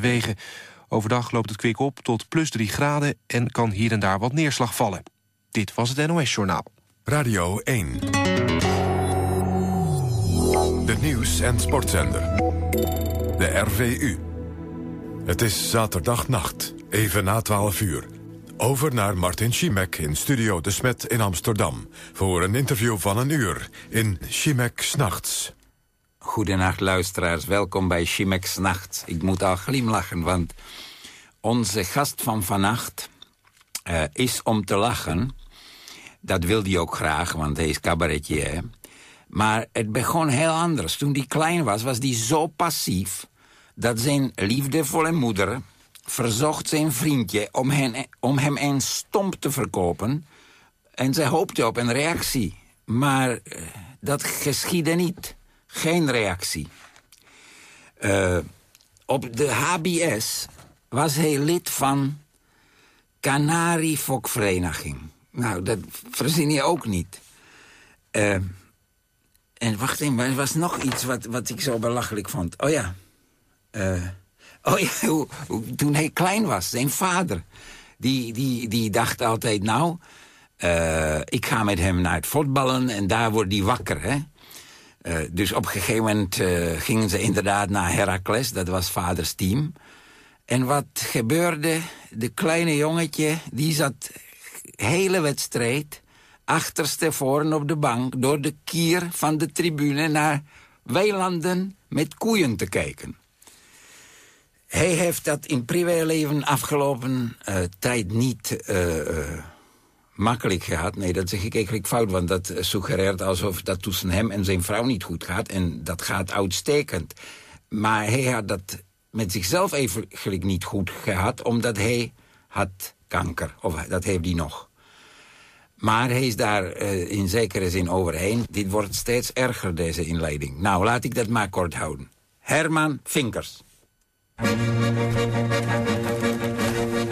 wegen. Overdag loopt het kwik op tot plus 3 graden en kan hier en daar wat neerslag vallen. Dit was het NOS Journaal. Radio 1. De nieuws- en sportzender. De RVU. Het is zaterdagnacht, even na 12 uur. Over naar Martin Schimek in Studio De Smet in Amsterdam... voor een interview van een uur in Schimek S'nachts. Goedenacht luisteraars, welkom bij Chimex Nacht. Ik moet al glimlachen, want onze gast van vannacht uh, is om te lachen. Dat wil hij ook graag, want hij is cabaretier. Maar het begon heel anders. Toen hij klein was, was hij zo passief... dat zijn liefdevolle moeder verzocht zijn vriendje om, hem een stomp te verkopen... en zij hoopte op een reactie. Maar uh, dat geschiedde niet geen reactie. Uh, op de HBS was hij lid van Canariefokvereniging. Nou, dat verzin je ook niet. Uh, en wacht even, er was nog iets wat, wat ik zo belachelijk vond. Oh ja. Uh, oh ja, toen hij klein was, zijn vader... die, die, die dacht altijd, nou... ik ga met hem naar het voetballen en daar wordt hij wakker, hè? Uh, dus op een gegeven moment uh, gingen ze inderdaad naar Heracles. Dat was vaders team. En wat gebeurde? De kleine jongetje, die zat hele wedstrijd... achterste voren op de bank... door de kier van de tribune naar weilanden met koeien te kijken. Hij heeft dat in privéleven afgelopen uh, tijd niet makkelijk gehad. Nee, dat zeg ik eigenlijk fout, want dat suggereert alsof dat tussen hem en zijn vrouw niet goed gaat. En dat gaat uitstekend. Maar hij had dat met zichzelf eigenlijk niet goed gehad, omdat hij had kanker. Of dat heeft hij nog. Maar hij is daar uh, in zekere zin overheen. Dit wordt steeds erger, deze inleiding. Nou, laat ik dat maar kort houden. Herman Vinkers.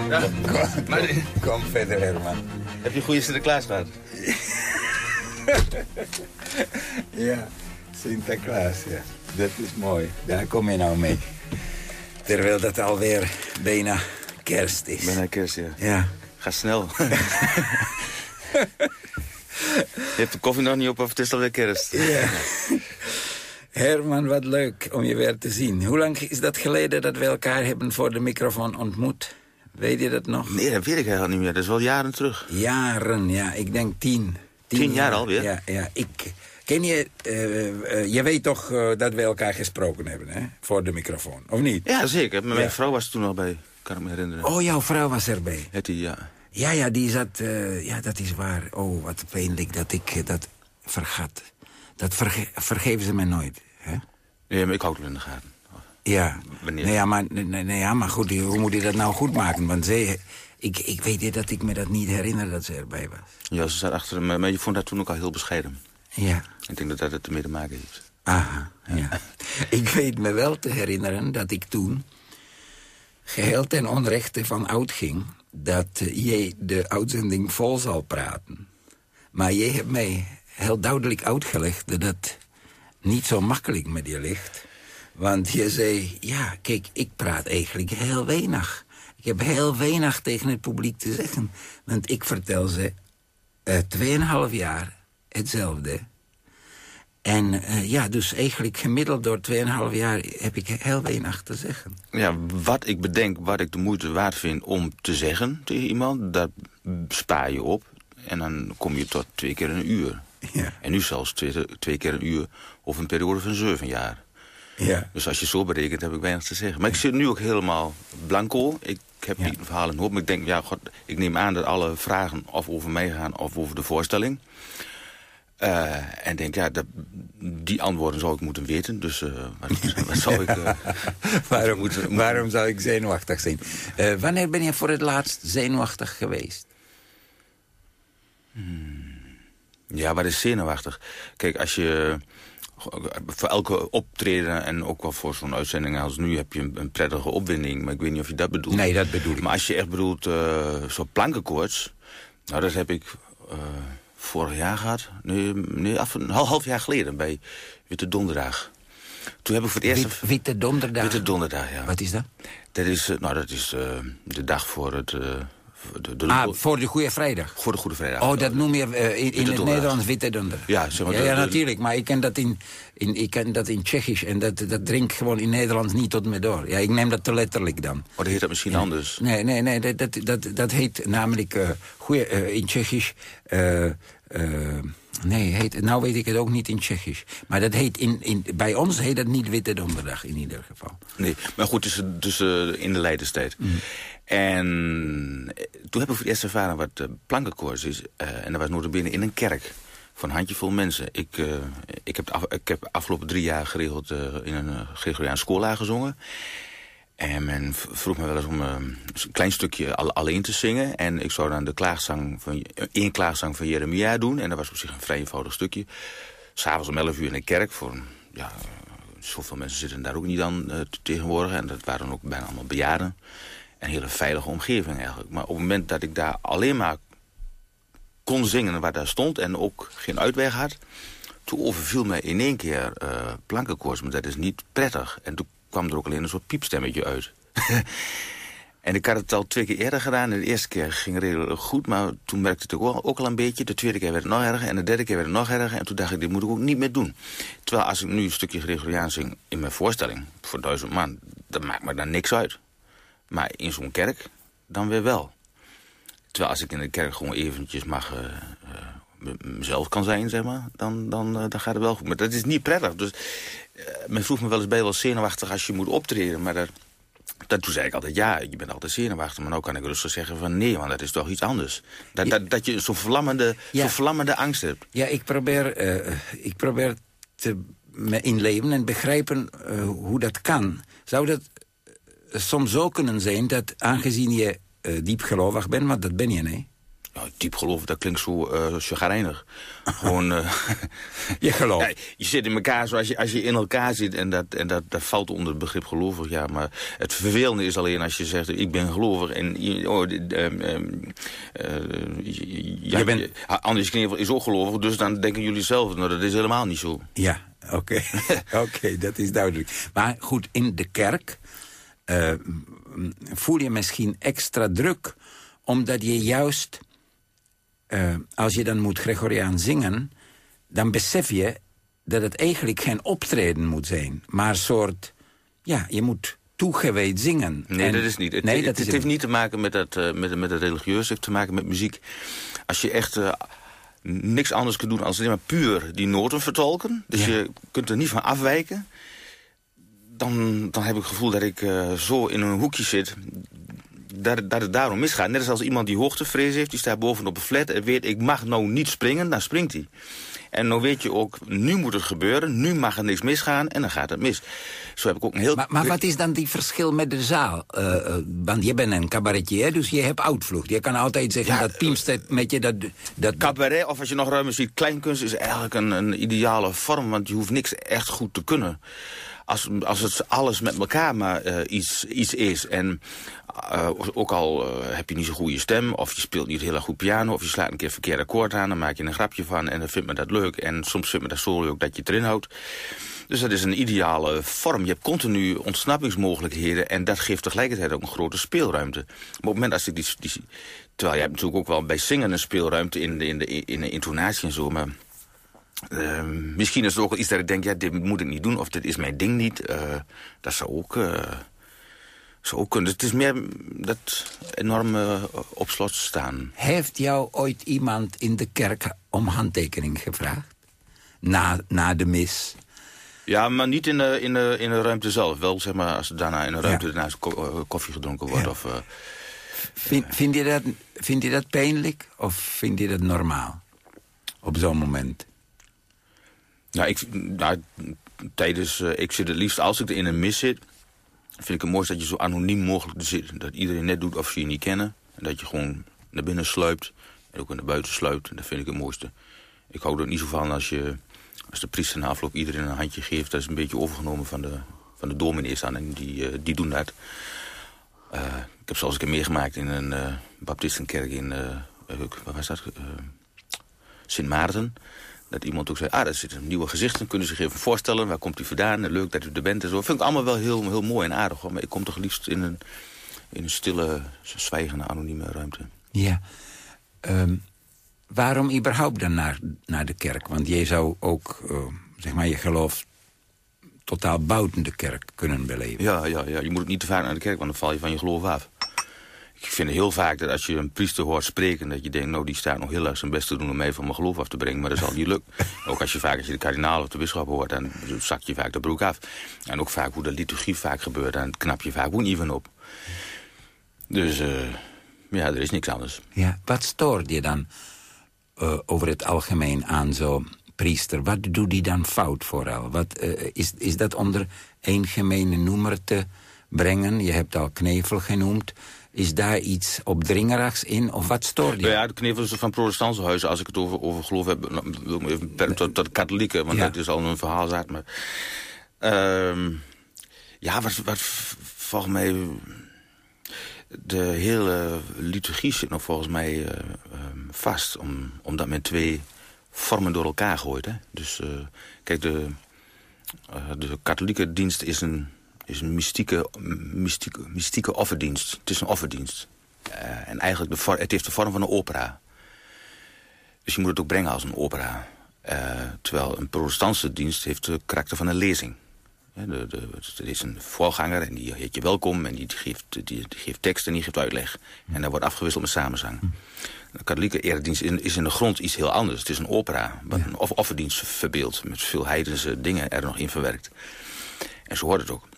Ja, kom, maar... kom verder, Herman. Heb je een goede Sinterklaas gehad? ja, Sinterklaas, ja. Dat is mooi. Daar kom je nou mee. Terwijl dat alweer bijna kerst is. Bijna kerst, ja. Ja. Ga snel. je hebt de koffie nog niet op of het is alweer kerst. Ja. Herman, wat leuk om je weer te zien. Hoe lang is dat geleden dat we elkaar hebben voor de microfoon ontmoet? Weet je dat nog? Nee, dat weet ik eigenlijk niet meer. Dat is wel jaren terug. Jaren, ja. Ik denk tien. Tien, tien jaar, alweer? Ja, ja. Ik, ken je... Uh, uh, je weet toch uh, dat we elkaar gesproken hebben, hè? Voor de microfoon, of niet? Ja, zeker. Mijn ja. vrouw was toen al bij, kan ik me herinneren. Oh, jouw vrouw was erbij? Het die, ja. Ja, ja, die zat... ja, dat is waar. Oh, wat pijnlijk dat ik dat vergat. Dat verge vergeven ze mij nooit, hè? Nee, maar ik hou het in de gaten. Ja, nee, ja, maar, nee, nee, ja, maar goed, hoe moet hij dat nou goed maken? Want ze, ik, ik weet dat ik me dat niet herinner dat ze erbij was. Ja, ze zat achter me, maar je vond haar toen ook al heel bescheiden. Ja. Ik denk dat dat het ermee te maken heeft. Aha, ja. ja. ik weet me wel te herinneren dat ik toen... geheel ten onrechte van oud ging... dat uh, jij de uitzending vol zal praten. Maar jij hebt mij heel duidelijk uitgelegd... dat het niet zo makkelijk met je ligt... Want je zei, ja, kijk, ik praat eigenlijk heel weinig. Ik heb heel weinig tegen het publiek te zeggen. Want ik vertel ze uh, tweeënhalf jaar hetzelfde. En uh, ja, dus eigenlijk gemiddeld door 2,5 jaar heb ik heel weinig te zeggen. Ja, wat ik bedenk, wat ik de moeite waard vind om te zeggen tegen iemand... dat spaar je op en dan kom je tot twee keer een uur. Ja. En nu zelfs twee, twee keer een uur of een periode van zeven jaar. Ja. Dus als je zo berekent, heb ik weinig te zeggen. Maar ik zit nu ook helemaal blanco. Ik heb Ja. niet een verhaal in hoop. Maar ik denk, ja, god, ik neem aan dat alle vragen of over mij gaan of over de voorstelling. Eh, en denk, ja, dat, die antwoorden zou ik moeten weten. Dus eh, wat, wat zou ik... eh, waarom, moeten- waarom zou ik zenuwachtig zijn? Wanneer ben je voor het laatst zenuwachtig geweest? Ja, wat is zenuwachtig? Kijk, als je... Voor elke optreden en ook wel voor zo'n uitzending als nu... heb je een, prettige opwinding. Maar ik weet niet of je dat bedoelt. Nee, dat bedoel ik. Maar als je echt bedoelt, eh zo'n plankenkoorts... Nou, dat heb ik eh, vorig jaar gehad. Nee, nee af, een half, jaar geleden bij Witte Donderdag. Toen heb ik voor het eerst... Wit- witte donderdag. Witte Donderdag, ja. Wat is dat? Dat is, eh, nou, dat is eh, de dag voor het... de, de, Ah, voor de Goede Vrijdag. voor de Goede Vrijdag. Oh, dat noem je eh, in, in het. Nederlands witte donder. Ja, zeg maar, ja, natuurlijk. Maar ik ken dat in, in, ik ken dat in Tsjechisch. En dat, dat drinkt gewoon in Nederlands niet tot me door. Ja, ik neem dat te letterlijk dan. Oh, dat heet dat misschien anders. Nee, nee, nee. Dat, dat, dat, dat heet namelijk eh, goeie, eh, in Tsjechisch... eh, nee, heet, nou weet ik het ook niet in Tsjechisch. Maar dat heet in, in, bij ons heet dat niet Witte Donderdag in ieder geval. Nee, maar goed, dus, dus eh, in de Leidenstijd. En eh, toen heb ik voor het eerst ervaren wat uh, plankenkoorts is. En dat was notabene in een kerk. Een handjevol mensen. Ik, ik, heb, af, ik heb afgelopen drie jaar geregeld in een Gregoriaans school gezongen. En men vroeg me wel eens om uh, een klein stukje alleen te zingen. En ik zou dan de klaagzang van, één klaagzang van Jeremia doen. En dat was op zich een vrij eenvoudig stukje. S'avonds om 11 uur in de kerk. Voor, ja, zoveel mensen zitten daar ook niet aan uh, tegenwoordig. En dat waren ook bijna allemaal bejaarden. Een hele veilige omgeving eigenlijk. Maar op het moment dat ik daar alleen maar kon zingen waar daar stond... en ook geen uitweg had... toen overviel mij in één keer uh, plankenkoorts. Maar dat is niet prettig. En toen kwam er ook alleen een soort piepstemmetje uit. en ik had het al twee keer eerder gedaan. De eerste keer ging het redelijk goed. Maar toen merkte het ook, ook al een beetje. De tweede keer werd het nog erger. En de derde keer werd het nog erger. En toen dacht ik, dit moet ik ook niet meer doen. Terwijl als ik nu een stukje Gregoriaan zing in mijn voorstelling... voor duizend man, dat maakt me dan niks uit. Maar in zo'n kerk, dan weer wel. Terwijl als ik in de kerk gewoon eventjes mag... Uh, mezelf kan zijn, zeg maar, dan, dan, uh, dan gaat het wel goed. Maar dat is niet prettig. Dus men vroeg me wel eens, je wel zenuwachtig als je moet optreden? Maar dat, toen zei ik altijd, ja, je bent altijd zenuwachtig. Maar nu kan ik rustig zeggen van nee, want dat is toch iets anders. Dat, ja. dat, dat je zo'n vlammende, ja. zo vlammende angst hebt. Ja, ik probeer, uh, ik probeer te me inleven en begrijpen uh, hoe dat kan. Zou dat soms zo kunnen zijn dat aangezien je uh, diepgelovig bent, want dat ben je, nee? Nou, diep geloven, dat klinkt zo uh, chagrijnig. Gewoon... Uh, je gelooft. Ja, je zit in elkaar zoals je, als je in elkaar zit en, dat, en dat, dat valt onder het begrip gelovig. Ja, maar het vervelende is alleen als je zegt, ik ben gelovig en... Oh, um, um, ja, je bent... Anders Knevel is ook gelovig, dus dan denken jullie zelf, nou dat is helemaal niet zo. Ja, oké. Okay. oké, okay, dat is duidelijk. Maar goed, in de kerk uh, voel je misschien extra druk omdat je juist uh, als je dan moet Gregoriaan zingen... dan besef je dat het eigenlijk geen optreden moet zijn. Maar een soort... Ja, je moet toegewijd zingen. Nee, en, dat is niet. Het, nee, dat het, is het heeft niet te maken met het, uh, met, met het religieus. Het heeft te maken met muziek. Als je echt... Uh, niks anders kunt doen dan alleen maar puur die noten vertolken. Dus ja. je kunt er niet van afwijken. Dan, dan heb ik het gevoel dat ik uh, zo in een hoekje zit dat, dat het daarom misgaat. Net als iemand die hoogtevrees heeft, die staat bovenop een flat... en weet, ik mag nou niet springen, dan springt hij. En nou weet je ook, nu moet het gebeuren, nu mag er niks misgaan... en dan gaat het mis. Zo heb ik ook een heel... Maar, maar wat is dan die verschil met de zaal? Uh, uh, want je bent een cabaretier, dus je hebt uitvlucht. Je kan altijd zeggen ja, dat Piemstedt met je dat... dat cabaret, of als je nog ruimer ziet, kleinkunst... is eigenlijk een, een ideale vorm, want je hoeft niks echt goed te kunnen als, als het alles met elkaar maar uh, iets, iets is. En uh, ook al uh, heb je niet zo'n goede stem... of je speelt niet heel erg goed piano... of je slaat een keer verkeerd akkoord aan... dan maak je een grapje van en dan vindt men dat leuk. En soms vindt men dat zo leuk dat je het erin houdt. Dus dat is een ideale vorm. Je hebt continu ontsnappingsmogelijkheden... en dat geeft tegelijkertijd ook een grote speelruimte. Op het moment als ik die... die terwijl je hebt natuurlijk ook wel bij zingen een speelruimte... in de, in de, in de intonatie en zo... maar uh, misschien is het ook iets dat ik denk, ja, dit moet ik niet doen... of dit is mijn ding niet. Uh, dat zou ook, kunnen. Het is meer dat enorme op slot staan. Heeft jou ooit iemand in de kerk om handtekening gevraagd? Na, na de mis? Ja, maar niet in de, in, de, in de ruimte zelf. Wel, zeg maar, als er daarna in de ruimte ja. daarna koffie gedronken wordt. Ja. Of, vind, vind, je dat, vind je dat pijnlijk of vind je dat normaal? Op zo'n moment? Nou, ik, nou, tijdens, uh, ik zit het liefst, als ik er in een mis zit... vind ik het mooist dat je zo anoniem mogelijk zit. Dat iedereen net doet of ze je niet kennen. En dat je gewoon naar binnen sluipt. En ook naar buiten sluipt. Dat vind ik het mooiste. Ik hou er niet zo van als, je, als de priester na afloop iedereen een handje geeft. Dat is een beetje overgenomen van de, van de dominees. En die, uh, die doen dat. Uh, ik heb zelfs een keer meegemaakt in een uh, baptistenkerk in... waar was dat? Sint Maarten Dat iemand ook zei, ah, daar zit een nieuwe gezicht. Dan kunnen ze zich even voorstellen, waar komt hij vandaan? Leuk dat u er bent en zo. Vind ik allemaal wel heel, heel mooi en aardig. Hoor. Maar ik kom toch liefst in een, in een stille, zwijgende, anonieme ruimte. Ja. Ehm, waarom überhaupt dan naar, naar de kerk? Want jij zou ook, uh, zeg maar, je geloof totaal buiten de kerk kunnen beleven. Ja, ja, ja, je moet ook niet te vaak naar de kerk, want dan val je van je geloof af. Ik vind heel vaak dat als je een priester hoort spreken... dat je denkt, nou, die staat nog heel erg zijn best te doen om mij van mijn geloof af te brengen. Maar dat zal niet lukken. ook als je vaak als je de kardinaal of de bisschop hoort, dan zak je vaak de broek af. En ook vaak hoe de liturgie vaak gebeurt, dan knap je vaak ook niet van op. Dus uh, ja, er is niks anders. Ja, wat stoort je dan uh, over het algemeen aan zo'n priester? Wat doet die dan fout vooral? Wat, uh, is, is dat onder één gemene noemer te brengen? Je hebt al knevel genoemd. Is daar iets opdringerigs in? Of wat stoort je? Nou ja, de knevel is van protestantse huizen. Als ik het over, over geloof heb, nou, wil ik even per, tot, tot de katholieken. Want ja. dat is al een verhaal zaad. Maar, uh, ja, wat, wat volgens mij... De hele liturgie zit nog volgens mij uh, vast. Om, omdat men twee vormen door elkaar gooit. Hè? Dus uh, kijk, de, uh, de katholieke dienst is een is een mystieke, mystieke, mystieke offerdienst. Het is een offerdienst. Uh, en eigenlijk, de het heeft de vorm van een opera. Dus je moet het ook brengen als een opera. Uh, terwijl een protestantse dienst heeft de karakter van een lezing. De, de, er is een voorganger en die heet je welkom... en die geeft, die, die geeft tekst en die geeft uitleg. En daar wordt afgewisseld met samenzang. De katholieke eredienst is in de grond iets heel anders. Het is een opera, wat een offerdienst verbeeldt... met veel heidense dingen er nog in verwerkt. En zo hoort het ook.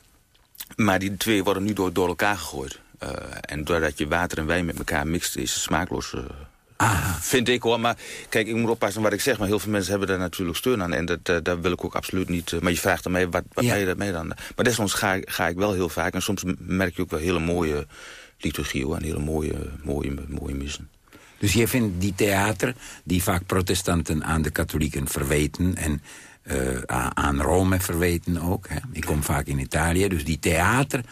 Maar die twee worden nu door, door elkaar gegooid. Uh, en doordat je water en wijn met elkaar mixt, is het smaakloos. Uh, ah. Vind ik hoor. Maar kijk, ik moet oppassen wat ik zeg. Maar heel veel mensen hebben daar natuurlijk steun aan. En dat, uh, daar wil ik ook absoluut niet... maar je vraagt aan mij, wat, wat ja. ben je daarmee dan? Maar desondanks ga, ga ik wel heel vaak. En soms merk je ook wel hele mooie liturgie hoor. En hele mooie, mooie, mooie missen. Dus je vindt die theater, die vaak protestanten aan de katholieken verweten... en aan Rome verweten ook. Hè. Ik kom vaak in Italië, dus die theater...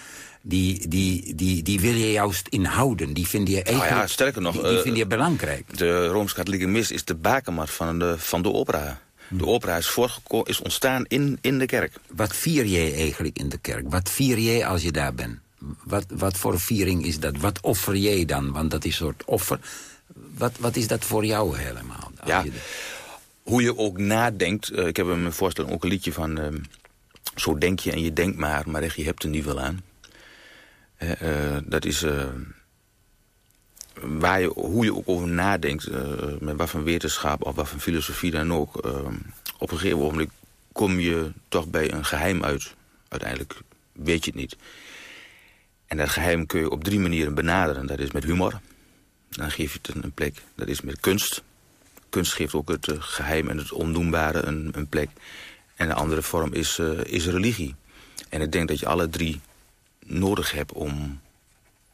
Die, die, die, die wil je juist inhouden. Die vind je eigenlijk, nou ja, sterker nog, die, die vind je belangrijk. De Rooms-Katholieke mis is de bakermat van de, van de opera. De opera is, is ontstaan in, in de kerk. Wat vier jij eigenlijk in de kerk? Wat vier jij als je daar bent? Wat, wat voor viering is dat? Wat offer jij dan? Want dat is een soort offer. Wat, wat is dat voor jou helemaal? Ja, hoe je ook nadenkt. Uh, ik heb mijn voorstelling ook een liedje van... Uh, zo denk je en je denkt maar, maar echt, je hebt er niet veel aan. Uh, dat is... waar je, hoe je ook over nadenkt, met wat van wetenschap of wat van filosofie dan ook... op een gegeven moment kom je toch bij een geheim uit. Uiteindelijk weet je het niet. En dat geheim kun je op drie manieren benaderen. Dat is met humor. Dan geef je het een plek. Dat is met kunst kunst geeft ook het uh, geheim en het ondoenbare een, een, plek. En de andere vorm is, uh, is religie. En ik denk dat je alle drie nodig hebt om...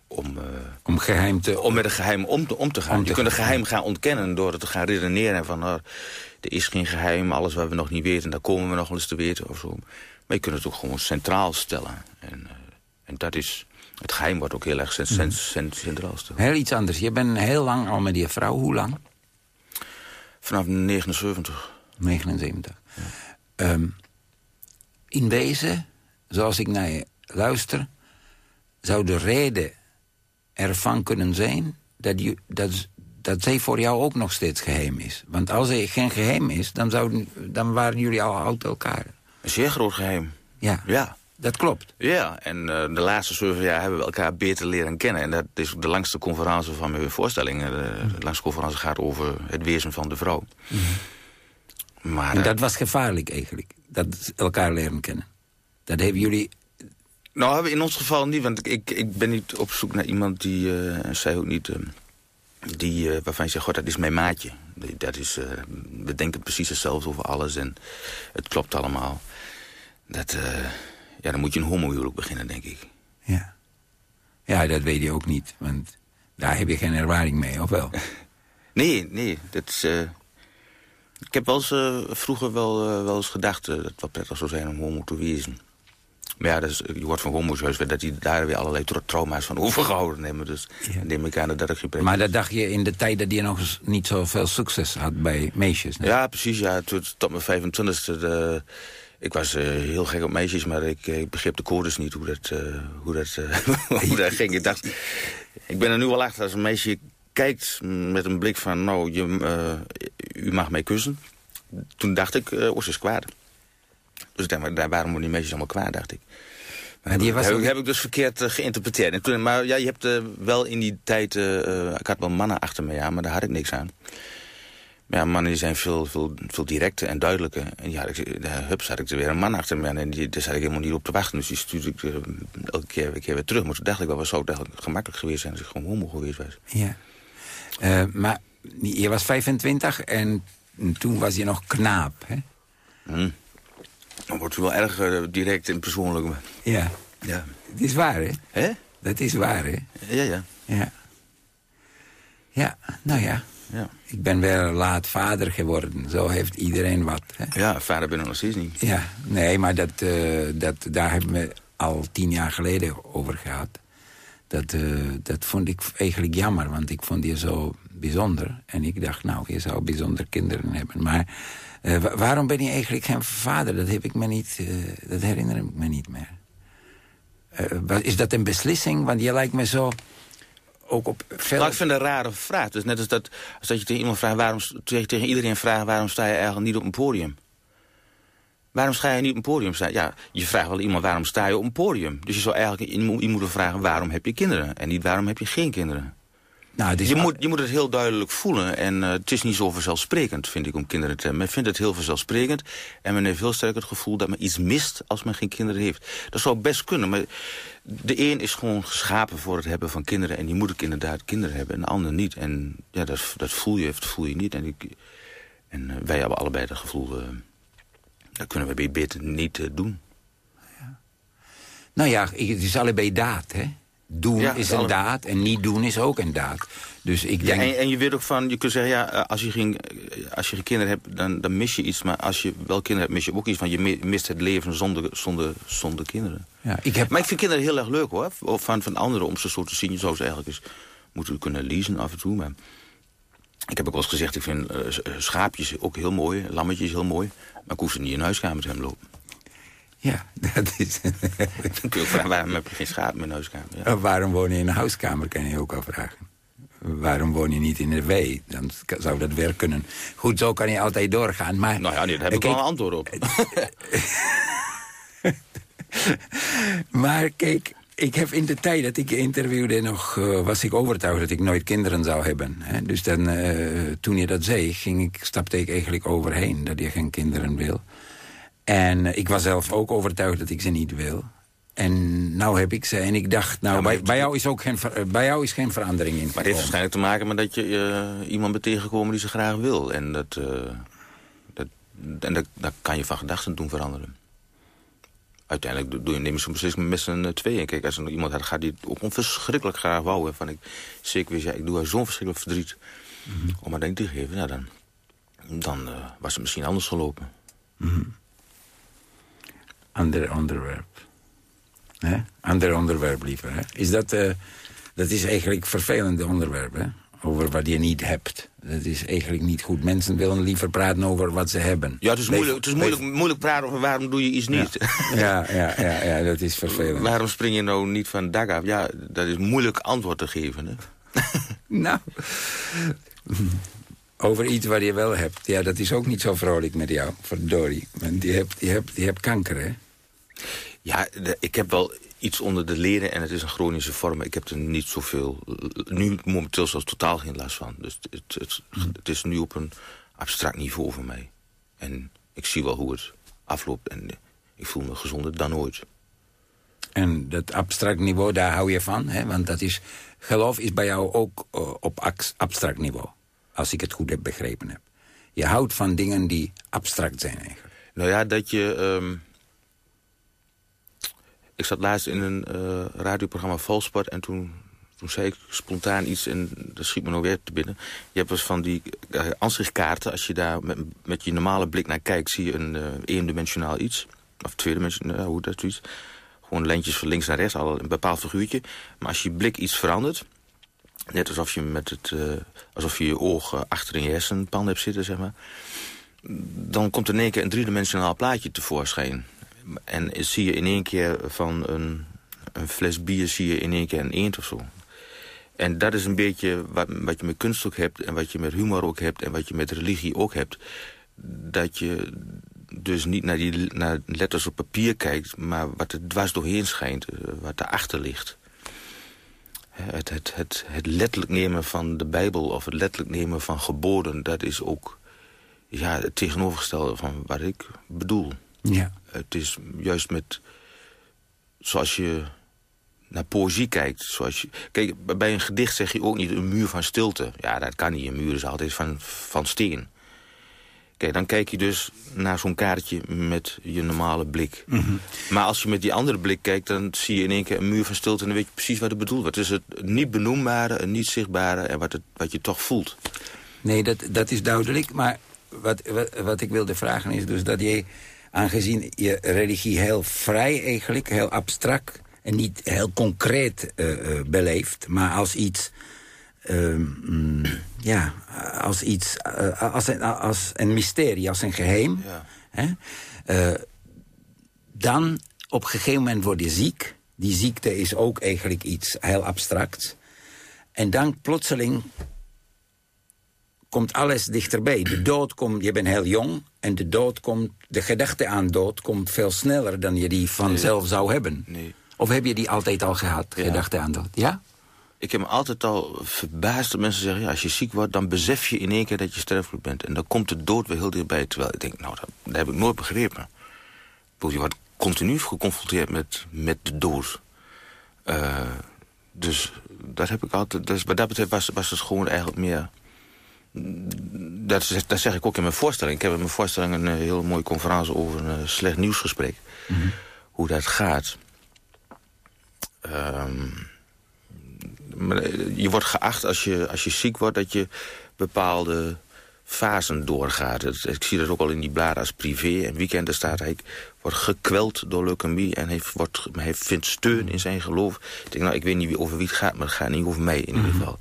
Om, uh, om, geheim te, om met een geheim om te, om te gaan. Om te je kunt een geheim gaan ontkennen door het te gaan redeneren. Van, er is geen geheim, alles wat we nog niet weten... daar komen we nog wel eens te weten of zo. Maar je kunt het ook gewoon centraal stellen. En, en dat is... Het geheim wordt ook heel erg cent, cent, centraal stellen. Heel iets anders. Je bent heel lang al met die vrouw. Hoe lang? Vanaf 79. 79. Ja. Um, in wezen, zoals ik naar je luister... zou de reden ervan kunnen zijn... dat, je, dat, dat zij voor jou ook nog steeds geheim is. Want als hij geen geheim is, dan, zouden, dan waren jullie al uit elkaar. Een zeer groot geheim. Ja. Ja. Dat klopt. Ja, en uh, de laatste zeven jaar hebben we elkaar beter leren kennen. En dat is de langste conferentie van mijn voorstelling. De, de langste conferentie gaat over het wezen van de vrouw. Mm -hmm. maar, en dat uh, was gevaarlijk eigenlijk, dat elkaar leren kennen. Dat hebben jullie... Nou, in ons geval niet, want ik, ik ben niet op zoek naar iemand die... Uh, zij ook niet... die, waarvan je zegt, god, dat is mijn maatje. Dat is, we denken precies hetzelfde over alles en het klopt allemaal. Dat ja, dan moet je een homohuwelijk beginnen, denk ik. Ja. Ja, dat weet je ook niet, want daar heb je geen ervaring mee, of wel? nee, nee, dat is... Uh, ik heb wel eens, uh, vroeger wel, uh, wel eens gedacht dat het wel prettig zou zijn om homo te wezen. Maar ja, dus, je wordt van homohuis dat hij daar weer allerlei trauma's van overgehouden nemen. Dus Ja. neem ik aan dat dat geen Maar dat dacht je in de tijd dat je nog eens niet zoveel succes had bij meisjes. nee? Ja, precies. Ja, tot, tot mijn 25e. De, ik was eh, heel gek op meisjes, maar ik, eh, ik begreep de codes niet hoe dat, eh, hoe, dat, hoe dat ging. Ik dacht, ik ben er nu wel achter als een meisje kijkt met een blik van, nou, je, u mag mij kussen. Toen dacht ik, oh, ze is kwaad. Dus daar- waarom worden die meisjes allemaal kwaad, dacht ik. Maar die was heb, ook- heb ik dus verkeerd geïnterpreteerd. En toen, maar ja, je hebt wel in die tijd... ik had wel mannen achter me, ja, maar daar had ik niks aan. Maar ja, mannen zijn veel, veel, veel directer en duidelijker. En ja, ik, daar, hups, had ik er weer een man achter me. aan En die, daar zat ik helemaal niet op te wachten. Dus die stuurde ik eh, elke keer, elke keer weer terug. Maar toen dacht ik wel, het eigenlijk gemakkelijk geweest zijn... als ik gewoon homo geweest was. Ja. Eh, maar je was 25 en toen was je nog knaap, hè? Hm. Dan wordt het wel erg eh, direct en persoonlijk. Ja. Ja. Het is waar, hè? Hè? Dat is waar, hè? Ja, ja. Ja. Ja, nou ja. Ja, Ik ben wel laat vader geworden. Zo heeft iedereen wat, hè? ja vader ben ik nog steeds niet. Ja, nee, maar dat, eh, dat, daar hebben we al tien jaar geleden over gehad. Dat, eh, dat vond ik eigenlijk jammer, want ik vond je zo bijzonder. En ik dacht, nou, je zou bijzonder kinderen hebben. Maar eh, wa- waarom ben je eigenlijk geen vader? Dat, heb ik me niet, eh, dat herinner ik me niet meer. Eh, is dat een beslissing? Want je lijkt me zo ook op ik vind het een rare vraag. Dus net als dat, als dat je tegen iemand vraagt, waarom, tegen, iedereen vraagt... waarom sta je eigenlijk niet op een podium? Waarom sta je niet op een podium staan? Ja, je vraagt wel iemand, waarom sta je op een podium? Dus je zou eigenlijk iemand moeten vragen, waarom heb je kinderen? En niet, waarom heb je geen kinderen? Nou, Je moet, je moet het heel duidelijk voelen. En eh, het is niet zo vanzelfsprekend, vind ik, om kinderen te hebben. Men vindt het heel vanzelfsprekend. En men heeft heel sterk het gevoel dat men iets mist als men geen kinderen heeft. Dat zou best kunnen, maar de een is gewoon geschapen voor het hebben van kinderen. En die moet ook inderdaad kinderen hebben, en de ander niet. En ja, dat, dat voel je of dat voel je niet. En, ik, en eh, wij hebben allebei het gevoel, eh, dat kunnen we beter niet doen. Nou ja, ik- het is allebei daad, hè? Doen Ja, is een daad en niet doen is ook een daad. Dus ik Ja, denk... en, en je weet ook van, je kunt zeggen, ja, eh, als je geen, eh, als je geen kinderen hebt, dan, dan mis je iets. Maar als je wel kinderen hebt, mis je ook iets. Want je mi- mist het leven zonder, zonder, zonder kinderen. ja, ik heb Maar ik vind kinderen heel erg leuk hoor. Van, van anderen om ze zo te zien. Je zou ze eigenlijk eens moeten kunnen lezen af en toe. Maar ik heb ook wel eens gezegd, ik vind eh, schaapjes ook heel mooi. Lammetjes heel mooi. Maar ik hoef ze niet in huiskamer te hebben lopen. Ja, dat is... Dan kun je ook vragen, waarom heb je geen schaap in de huiskamer? Ja. Uh, waarom woon je in een huiskamer, kan je ook al vragen. Waarom woon je niet in de wei? Dan zou dat weer kunnen. Goed, zo kan je altijd doorgaan. Maar, Nou ja, nee, daar heb ik Kijk, wel een antwoord op. Maar kijk, ik heb in de tijd dat ik je interviewde nog... eh, was ik overtuigd dat ik nooit kinderen zou hebben. Hè? Dus dan, eh, toen je dat zei, ging ik, stapte ik eigenlijk overheen... dat je geen kinderen wil. En ik was zelf ook overtuigd dat ik ze niet wil. En nou heb ik ze. En ik dacht, nou, Ja, bij, bij, jou is ook geen, eh, bij jou is geen verandering in. Maar het heeft waarschijnlijk te maken met dat je eh, iemand bent tegengekomen die ze graag wil. En dat, eh, dat, en dat, kan je van gedachten doen veranderen. Uiteindelijk doe- je, neem je zo'n beslissing met z'n tweeën. Kijk, als er nog iemand had, gaat die ook verschrikkelijk graag wou. Van ik zeker wist, ja, ik doe haar zo'n verschrikkelijk verdriet. Om haar denk te geven, nou dan, dan was het misschien anders gelopen. Ander onderwerp. Hè? Ander onderwerp liever. Hè? Is dat, eh, dat is eigenlijk vervelend onderwerp, hè? Over wat je niet hebt. Dat is eigenlijk niet goed. Mensen willen liever praten over wat ze hebben. Ja, het is moeilijk, het is moeilijk, moeilijk praten over waarom doe je iets niet. Ja, ja, ja, ja, dat is vervelend. waarom spring je nou niet van dak af? Ja, dat is moeilijk antwoord te geven. Hè? Nou, over iets wat je wel hebt. Ja, dat is ook niet zo vrolijk met jou, verdorie. Want je hebt, je hebt, je hebt kanker, hè? Ja, de- ik heb wel iets onder de leden en het is een chronische vorm. Ik heb er niet zoveel, nu momenteel zelfs totaal geen last van. Dus het, het, het is nu op een abstract niveau voor mij. En ik zie wel hoe het afloopt en ik voel me gezonder dan ooit. En dat abstract niveau, daar hou je van. Hè? Want dat is, geloof is bij jou ook eh, op abstract niveau. Als ik het goed heb begrepen heb. Je houdt van dingen die abstract zijn eigenlijk. Nou ja, dat je... ehm, ik zat laatst in een eh, radioprogramma Volsport en toen, toen zei ik spontaan iets en dat schiet me nou weer te binnen. Je hebt dus van die uh, ansichtkaarten, als je daar met, met je normale blik naar kijkt, zie je een eh eendimensionaal iets. Of tweedimensionaal, hoe dat iets. Gewoon lijntjes van links naar rechts, al een bepaald figuurtje. Maar als je blik iets verandert... net alsof je, met het, alsof je je oog achter in je hersenpan hebt zitten, zeg maar... dan komt er in één keer een driedimensionaal plaatje tevoorschijn. En zie je in één keer van een, een fles bier zie je in één keer een eend of zo. En dat is een beetje wat, je met kunst ook hebt... en wat je met humor ook hebt en wat je met religie ook hebt. Dat je dus niet naar die naar letters op papier kijkt... maar wat er dwars doorheen schijnt, eh, wat erachter ligt. Het, het, het, het letterlijk nemen van de Bijbel of het letterlijk nemen van geboden... dat is ook ja, het tegenovergestelde van wat ik bedoel. Ja. Het is juist met... Zoals je naar poëzie kijkt. Zoals je, kijk, bij een gedicht zeg je ook niet een muur van stilte. Ja, dat kan niet. Een muur is altijd van, van steen. Kijk, dan kijk je dus naar zo'n kaartje met je normale blik. Mhm. Maar als je met die andere blik kijkt, dan zie je in één keer een muur van stilte... en dan weet je precies wat het bedoeld wordt. Het is het niet benoembare, het niet zichtbare en wat, het, wat je toch voelt. Nee, dat, dat is duidelijk. Maar wat, wat, wat ik wilde vragen is dus dat je, aangezien je religie heel vrij eigenlijk, heel abstract en niet heel concreet uh, beleeft, maar als iets... Um, ja, als iets, uh, als, een, als een mysterie, als een geheim. Ja. Hè? Uh, dan op een gegeven moment word je ziek. Die ziekte is ook eigenlijk iets heel abstracts. En dan plotseling komt alles dichterbij. De dood komt, je bent heel jong... en de dood komt, de gedachte aan dood komt veel sneller... dan je die vanzelf nee. zou hebben. Nee. Of heb je die altijd al gehad, Ja. gedachte aan dood? Ja? Ik heb me altijd al verbaasd dat mensen zeggen... Ja, als je ziek wordt, dan besef je in één keer dat je sterfelijk bent. En dan komt de dood weer heel dichtbij. Terwijl ik denk, nou, dat, dat heb ik nooit begrepen. Je wordt continu geconfronteerd met, met de dood. Eh, dus dat heb ik altijd... Dus wat dat betreft was, was het gewoon eigenlijk meer... Dat, zeg- dat zeg ik ook in mijn voorstelling. Ik heb in mijn voorstelling een eh, hele mooie conferentie over een eh, slecht nieuwsgesprek. Hoe dat gaat. Ehm, eh, je wordt geacht als je, als je ziek wordt dat je bepaalde fasen doorgaat. Ik zie dat ook al in die bladen als privé en weekenden staat hij wordt gekweld door leukemie en heeft, wordt, hij vindt steun in zijn geloof. Ik denk, nou, ik weet niet over wie het gaat, maar het gaat niet over mij in ieder geval.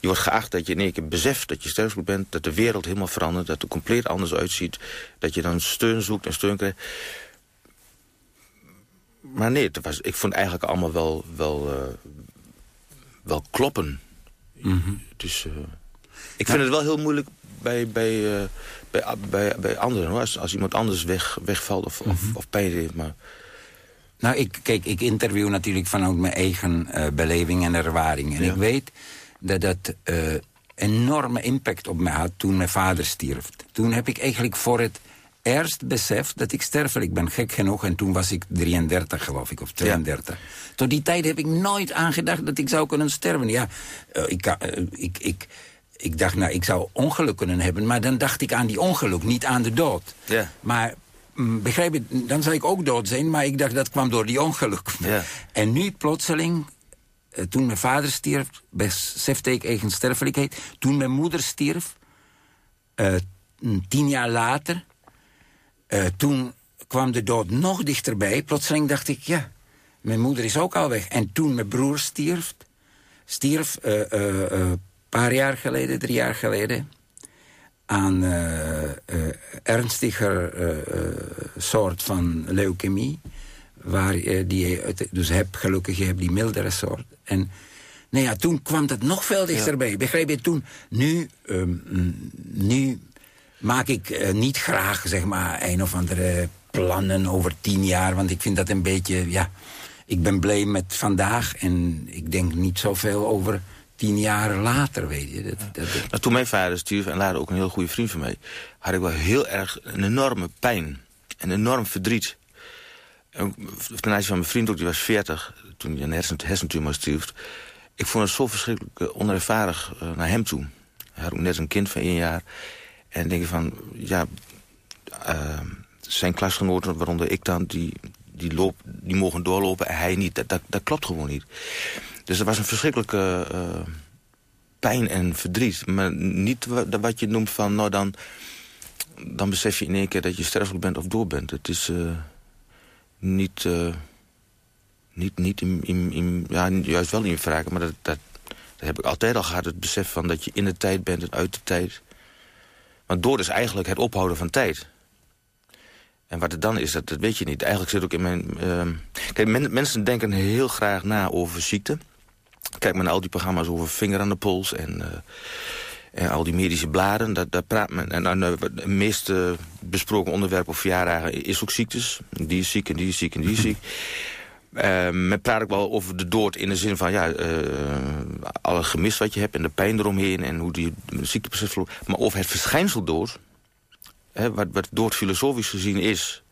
Je wordt geacht dat je in één keer beseft dat je sterfelijk bent, dat de wereld helemaal verandert, dat het er compleet anders uitziet, dat je dan steun zoekt en steun krijgt. Maar nee, het was, ik vond eigenlijk allemaal wel, wel, eh, wel kloppen. Dus, eh, ik vind het wel heel moeilijk bij, bij, eh, bij, bij, bij anderen. Hoor. Als, als iemand anders weg, wegvalt of, of, of pijn heeft. Maar Nou, ik, kijk, ik interview natuurlijk vanuit mijn eigen eh, beleving en ervaring. En Ja. ik weet dat dat eh, enorme impact op mij had toen mijn vader stierf. Toen heb ik eigenlijk voor het eerst beseft dat ik sterfelijk ben. Gek genoeg. En toen was ik 33, geloof ik, of 32. Tot die tijd heb ik nooit aangedacht dat ik zou kunnen sterven. Ja, ik, ik, ik dacht, nou, ik zou ongeluk kunnen hebben. Maar dan dacht ik aan die ongeluk, niet aan de dood. Ja. Maar mm, begrijp je, dan zou ik ook dood zijn, maar ik dacht dat kwam door die ongeluk. Ja. En nu plotseling, eh, toen mijn vader stierf, besefte ik eigen sterfelijkheid. Toen mijn moeder stierf, eh, mm, tien jaar later, eh, toen kwam de dood nog dichterbij. Plotseling dacht ik, ja, mijn moeder is ook al weg. En toen mijn broer stierf, stierf paar jaar geleden, drie jaar geleden aan eh, eh, ernstiger eh, soort van leukemie. Waar, die, je dus heb, gelukkig je hebt die mildere soort. En nou ja, toen kwam dat nog veel dichterbij. Begrijp je? Toen, nu, ehm, nu maak ik niet graag zeg maar een of andere plannen over tien jaar. Want ik vind dat een beetje, ja... Ik ben blij met vandaag en ik denk niet zoveel over tien jaar later, weet je. Dat, dat, Nou, toen mijn vader stierf, en later ook een heel goede vriend van mij... had ik wel heel erg een enorme pijn. Een enorm verdriet. En ten aanzien van mijn vriend ook, die was 40... toen hij een hersen, hersentumor stierf. Ik vond het zo verschrikkelijk uh, onervarig uh, naar hem toe. Hij had ook net een kind van één jaar. En denk ik van, ja... Uh, zijn klasgenoten, waaronder ik dan... die, die, loop, die mogen doorlopen en hij niet. Dat, dat, dat klopt gewoon niet. Dus dat was een verschrikkelijke uh, pijn en verdriet. Maar niet wat je noemt van, nou dan... dan besef je in één keer dat je sterfelijk bent of dood bent. Het is uh, niet... Uh, Niet, niet in, in, in, ja, juist wel in vragen, maar dat, dat, dat heb ik altijd al gehad. Het besef van dat je in de tijd bent en uit de tijd. Want dood is eigenlijk het ophouden van tijd. En wat het dan is, dat, dat weet je niet. Eigenlijk zit ook in mijn... Uh... Kijk, mensen denken heel graag na over ziekte. Kijk maar naar al die programma's over vinger aan de pols en... Uh, en al die medische bladen, daar, daar praat men. En dan het meest besproken onderwerp op verjaardagen is ook ziektes. Die is ziek en die is ziek en die is ziek. Uh, men praat ook wel over de dood in de zin van... ja, uh, alle gemis wat je hebt en de pijn eromheen... en hoe die ziekteproces verloopt. Maar over het verschijnsel dood... Hè, wat, wat dood filosofisch gezien is...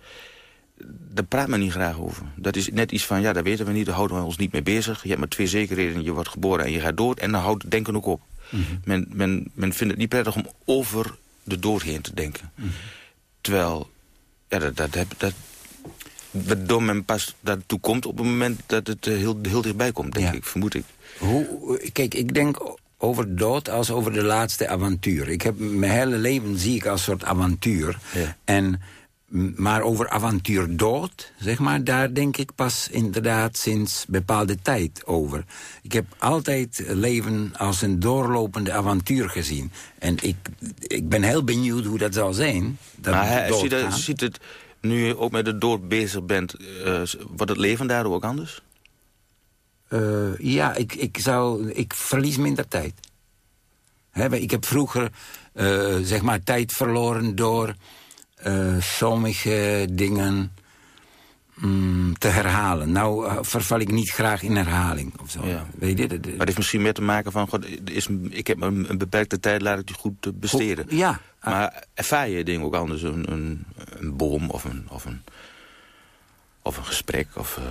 daar praat men niet graag over. Dat is net iets van, ja, dat weten we niet, daar houden we ons niet mee bezig. Je hebt maar twee zekerheden, je wordt geboren en je gaat dood... en dan houdt het denken ook op. Mm -hmm. men, men, men vindt het niet prettig om over de dood heen te denken. Mm -hmm. Terwijl, ja, dat, dat, dat, waardoor men pas daartoe komt op het moment dat het heel, heel dichtbij komt, denk ja. ik, vermoed ik. Hoe, kijk, ik denk over dood als over de laatste avontuur. Ik heb mijn hele leven zie ik als soort avontuur. Ja. En, maar over avontuur dood, zeg maar, daar denk ik pas inderdaad sinds bepaalde tijd over. Ik heb altijd leven als een doorlopende avontuur gezien. En ik, ik ben heel benieuwd hoe dat zal zijn. Dat maar hij, ziet, het, ziet het nu je ook met de dood bezig bent, uh, wordt het leven daardoor ook anders? Uh, ja, ik, ik, zou, ik verlies minder tijd. He, ik heb vroeger uh, zeg maar tijd verloren door sommige dingen mm, te herhalen. Nou verval ik niet graag in herhaling of zo. Ja. Weet je, de, maar het heeft misschien meer te maken van... God, is, ik heb een, een beperkte tijd, laat ik die goed besteden. Goed, ja, maar ervaar je dingen ook anders? Een, een, een boom of een, of een, of een gesprek? Of, uh...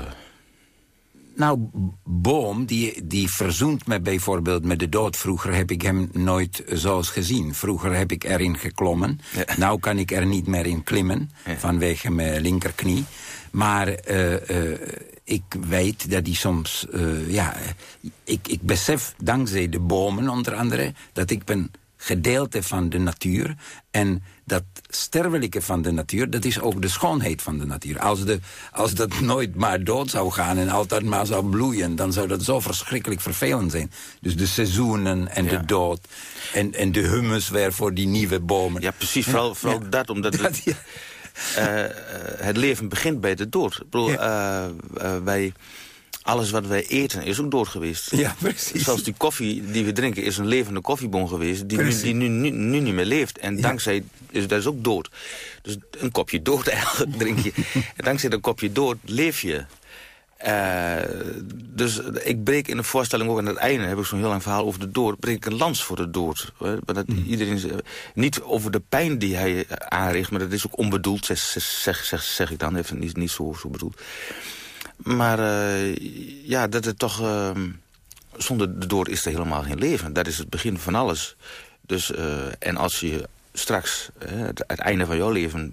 Nou, Boom, die, die verzoent me bijvoorbeeld met de dood. Vroeger heb ik hem nooit zoals gezien. Vroeger heb ik erin geklommen. Ja. Nou kan ik er niet meer in klimmen, ja. vanwege mijn linkerknie. Maar uh, uh, ik weet dat hij soms... ja, ik, ik besef dankzij de bomen onder andere... dat ik ben gedeelte van de natuur. En dat sterfelijke van de natuur, dat is ook de schoonheid van de natuur. Als, de, als dat nooit maar dood zou gaan en altijd maar zou bloeien... dan zou dat zo verschrikkelijk vervelend zijn. Dus de seizoenen en ja. de dood en, en de humus weer voor die nieuwe bomen. Ja, precies. Vooral, vooral ja. dat, omdat... Het, ja. uh, het leven begint bij de dood. Ik bedoel, uh, wij alles wat wij eten is ook dood geweest. Ja, precies. Zoals die koffie die we drinken is een levende koffiebon geweest... die, nu, die nu, nu, nu, niet meer leeft. En dankzij, is, dat is ook dood. Dus een kopje dood eigenlijk drink je. en dankzij dat kopje dood leef je. Uh, dus ik breek in de voorstelling ook aan het einde... heb ik zo'n heel lang verhaal over de dood... breek ik een lans voor de dood. Dat mm. iedereen, niet over de pijn die hij aanricht... maar dat is ook onbedoeld, zeg, zeg, zeg, zeg ik dan. Even niet, niet zo, zo bedoeld. Maar uh, ja, dat het toch... Uh, zonder de dood is er helemaal geen leven. Dat is het begin van alles. Dus, uh, en als je straks het, het, einde van jouw leven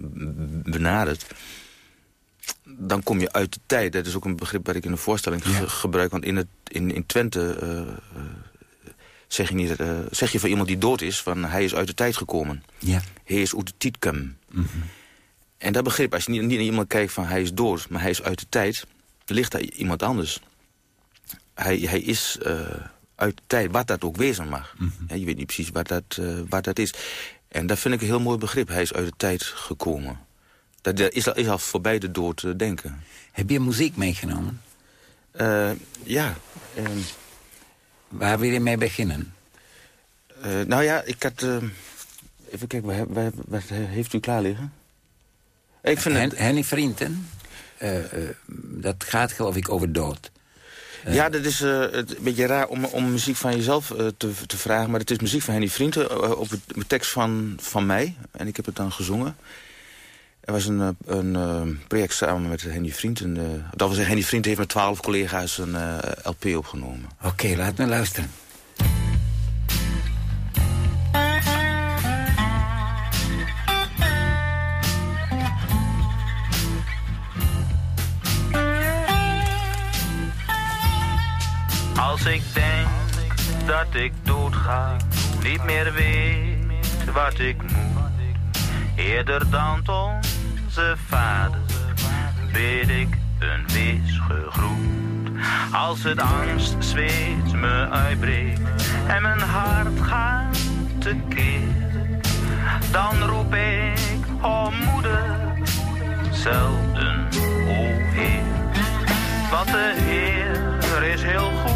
benadert... dan kom je uit de tijd. Dat is ook een begrip wat ik in de voorstelling ja. ge gebruik. Want in, het, in, in Twente zeg, je niet, zeg je van iemand die dood is... van hij is uit de tijd gekomen. Ja. Hij is uit de tijd mm -hmm. En dat begrip, als je niet, niet naar iemand kijkt van hij is dood... maar hij is uit de tijd ligt daar iemand anders. Hij, hij is uh, uit de tijd, wat dat ook wezen mag. Mm -hmm. je weet niet precies wat dat, uh, wat dat is. En dat vind ik een heel mooi begrip. Hij is uit de tijd gekomen. Dat, dat is, al, is al voorbij de dood te denken. Heb je muziek meegenomen? Uh, ja. En... Waar wil je mee beginnen? nou ja, ik had... even kijken, wat, wat, heeft u klaar liggen? Ik vind Hen, het... Henny Vrienden? Uh, uh, dat gaat geloof ik over dood. Uh, ja, dat is een beetje raar om, om muziek van jezelf te, te vragen. Maar het is muziek van Henny Vrienden op een tekst van, van mij. En ik heb het dan gezongen. Er was een, een project samen met Henny Vrienden. dat zeggen, Henny Vrienden heeft met twaalf collega's een LP opgenomen. Oké, okay, laat me luisteren. Als ik denk dat ik doodga, niet meer weet wat ik moet. Eerder dan onze vader, weet ik een wis gegroet. Als het angst zweet me uitbreekt en mijn hart gaat tekeer, dan roep ik, oh moeder, zelden, o Heer. Want de Heer is heel goed,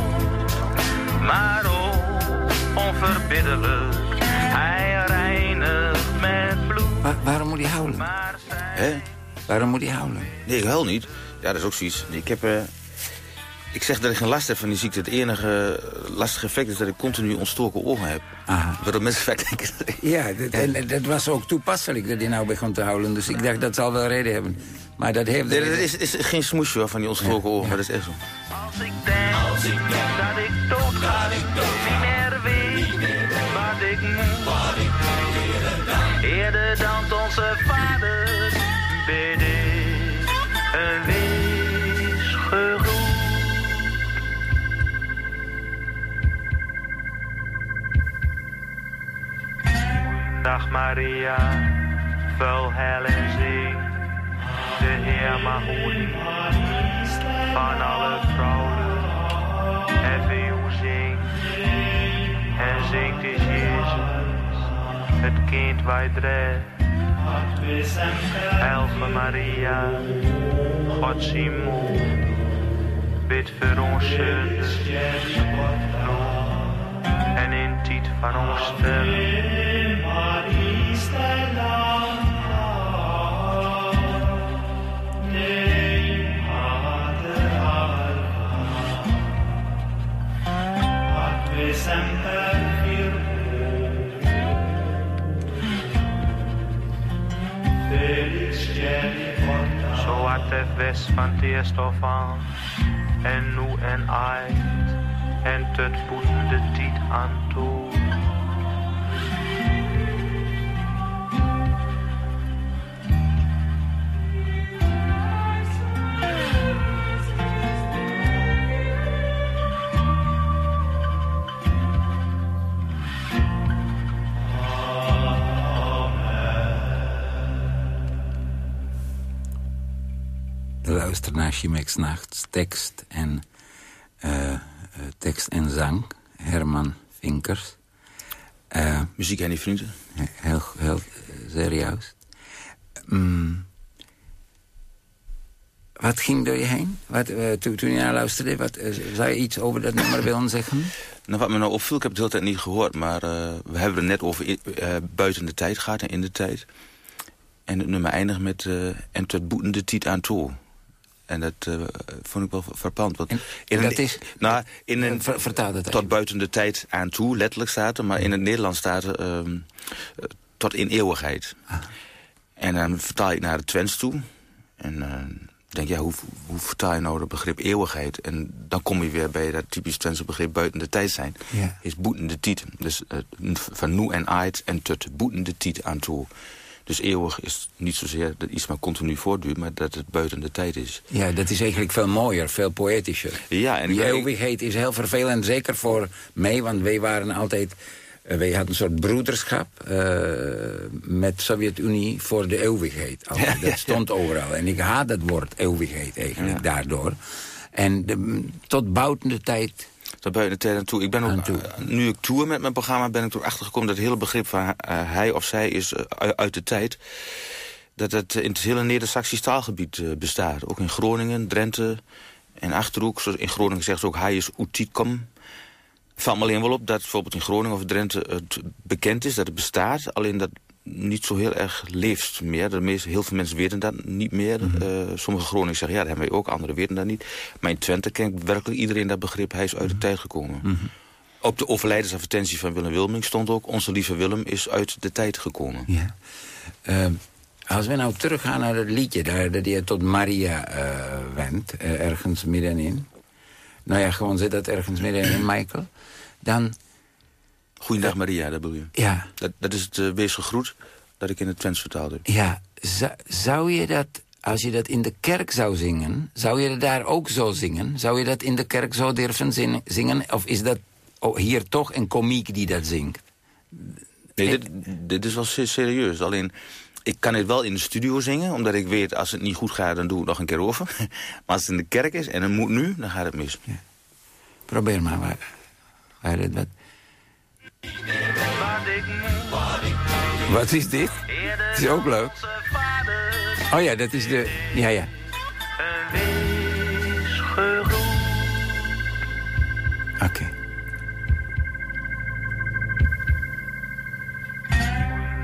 maar ook onverbiddelijk. Hij reinigt met bloed. Wa- waarom moet hij huilen? Hè? Waarom moet hij huilen? Nee, ik huil niet. Ja, dat is ook zoiets. Ik heb... eh, ik zeg dat ik geen last heb van die ziekte. Het enige eh, lastige effect is dat ik continu ontstoken ogen heb. Aha. Waardoor mensen vaak denken... Ja, dat, en dat was ook toepasselijk dat hij nou begon te huilen. Dus ik dacht, dat zal wel reden hebben. Maar dat heeft... Nee, dat is, is geen smoesje van die ontstoken ogen, maar dat is echt zo. Als ik denk, dat ik niet meer weet wat ik moet. Eerder dan onze vader bid ik een wees. Dag Maria, vuil heil en zing. De Heer mag van alle vrouwen. Zingt is Jezus, het kind wij dreigt. Helge Maria, God moe. Bid voor ons. En in tijd van ons sterren. Zo had het west van het eerst af aan. En nu en uit. En tot boetende tijd aan toe. Luister naar Chimex Nachts tekst en, eh, tekst en zang. Herman Vinkers. Eh, Muziek en die vrienden. heel, heel juist. Mm. Wat ging door je heen? Wat, toen, toen je naar luisterde, wat, zou je iets over dat nummer willen zeggen? Nou, wat me nou opviel, ik heb het de hele tijd niet gehoord... maar we hebben het net over buiten de tijd gehad en in de tijd. En het nummer eindigt met... en tot boetende tijd aan toe. En dat eh, vond ik wel verpand. Want En- in een- dat is- Nou, in een, Ver- vertaal dat Tot even. buiten de tijd aan toe, letterlijk staat er. Maar in het Nederlands staat er... ehm, eh, tot in eeuwigheid. Ah. En dan vertaal ik naar het Twents toe. En eh, denk, ja, hoe, hoe vertaal je nou het begrip eeuwigheid? En dan kom je weer bij dat typisch Twentse begrip buiten de tijd zijn. Ja. Is boetende tijd. Dus eh, van nu en uit en tot boetende tijd aan toe. Dus eeuwig is niet zozeer dat iets maar continu voortduurt... maar dat het buiten de tijd is. Ja, dat is eigenlijk veel mooier, veel poëtischer. Ja, en Die eeuwigheid is heel vervelend, zeker voor mij, want wij waren altijd... eh, wij hadden een soort broederschap eh, met Sovjet-Unie voor de eeuwigheid. Dat stond overal. En ik haat dat woord eeuwigheid eigenlijk daardoor. En de, tot buiten de tijd... Buiten de tijd aan toe. Ik ben ook, eh, nu ik tour met mijn programma, ben ik erachter gekomen dat het hele begrip van eh, hij of zij is eh, uit- de tijd. Dat het in het hele Neder-Saxisch taalgebied bestaat. Ook in Groningen, Drenthe en Achterhoek. Zoals in Groningen zegt ze ook hij is Oetikom. Valt me alleen wel op dat bijvoorbeeld in Groningen of Drenthe het bekend is, dat het bestaat. Alleen dat niet zo heel erg leeft meer. De meeste, heel veel mensen weten dat niet meer. Eh, sommige Groningers zeggen, ja, dat hebben wij ook. Anderen weten dat niet. Maar in Twente kent werkelijk iedereen dat begrip. Hij is uit de tijd gekomen. Op de overlijdensadvertentie van Willem Wilming stond ook... onze lieve Willem is uit de tijd gekomen. Ja. Eh, als we nou teruggaan naar het liedje, daar, dat je tot Maria eh wendt, eh, ergens middenin. Nou ja, gewoon zit dat ergens middenin, Michael. Dan, Goeiedag Maria, dat bedoel je. ja, Dat, dat is het uh, wees gegroet dat ik in het Twents vertaald heb. ja zou, zou je dat, als je dat in de kerk zou zingen, zou je dat daar ook zo zingen? Zou je dat in de kerk zo durven zin- zingen? Of is dat oh, hier toch een komiek die dat zingt? Nee, dit, dit is wel se- serieus. Alleen, ik kan het wel in de studio zingen, omdat ik weet... als het niet goed gaat, dan doe ik het nog een keer over. maar als het in de kerk is en het moet nu, dan gaat het mis. Probeer maar. Waar, waar het wat. Wat is dit? Het is ook leuk. Oh ja, dat is de... Ja, ja. Oké.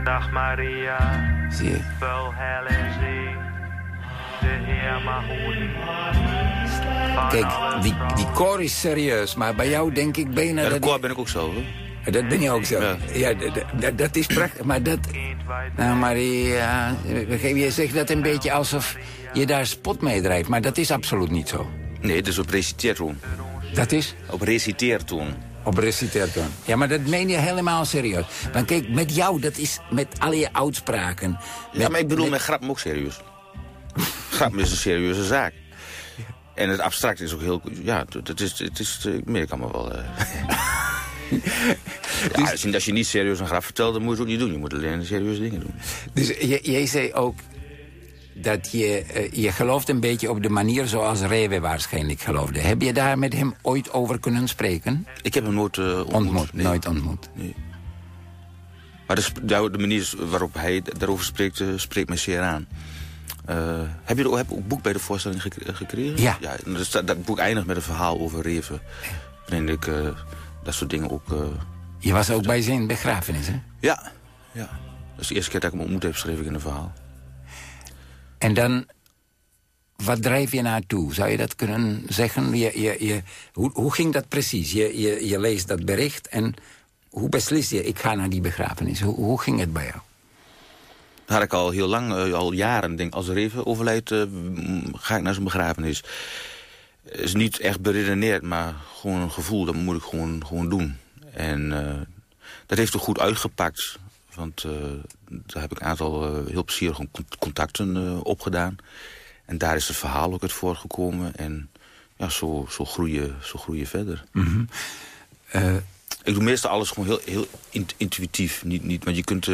Dag Maria, Zie je. vuil hel en zee. De Heer mag Kijk, die, die koor is serieus, maar bij jou denk ik bijna... Ja, de dat koor ben ik ook zo, hoor. Dat ben je ook zo. Ja. Ja, dat- dat- dat is prachtig. Maar dat... Nou, Maria, je zegt dat een beetje alsof je daar spot mee drijft. Maar dat is absoluut niet zo. Nee, is op reciteertoon. Dat is Op reciteertoon. op reciteertoon. Ja, maar dat meen je helemaal serieus. Want kijk, met jou, dat is met al je uitspraken. Ja, maar ik bedoel met- met grappen ook serieus. grappen is een serieuze zaak. En het abstract is ook heel... Ja, het is... Het is ik merk allemaal wel... eh. ja, als, je, als je niet serieus een grap vertelt, dan moet je het ook niet doen. Je moet alleen serieuze dingen doen. Dus je- jij zei ook dat je, eh, je gelooft een beetje op de manier zoals Rewe waarschijnlijk geloofde. Heb je daar met hem ooit over kunnen spreken? Ik heb hem nooit eh, ontmoet. Ontmoet, nee. nooit ontmoet. Maar de, manier waarop hij daarover spreekt, eh, spreekt mij zeer aan. Heb je er, heb ook een boek bij de voorstelling gek- gekregen? Ja. ja dat, boek eindigt met een verhaal over Reven. Waarin ik dat soort dingen ook... eh, Je was ook bij zijn begrafenis, hè? ja, ja. Dat is de eerste keer dat ik hem ontmoet heb, schreef ik in een verhaal. En dan, wat drijf je naartoe? Zou je dat kunnen zeggen? Je, je, je, hoe, hoe ging dat precies? Je, je, je leest dat bericht en hoe beslis je, ik ga naar die begrafenis? Hoe, hoe ging het bij jou? Dat had ik al heel lang, eh, al jaren. Denk, als Reven overlijdt, eh, ga ik naar zijn begrafenis. Is niet echt beredeneerd, maar gewoon een gevoel. Dat moet ik gewoon, gewoon doen. En eh, dat heeft er goed uitgepakt. Want eh, daar heb ik een aantal eh, heel plezierige con- contacten opgedaan. En daar is het verhaal ook uit voortgekomen. En ja, zo, zo, groeien, zo groeien verder. Eh, Ik doe meestal alles gewoon heel, heel int- intuïtief. Niet, niet, want je kunt...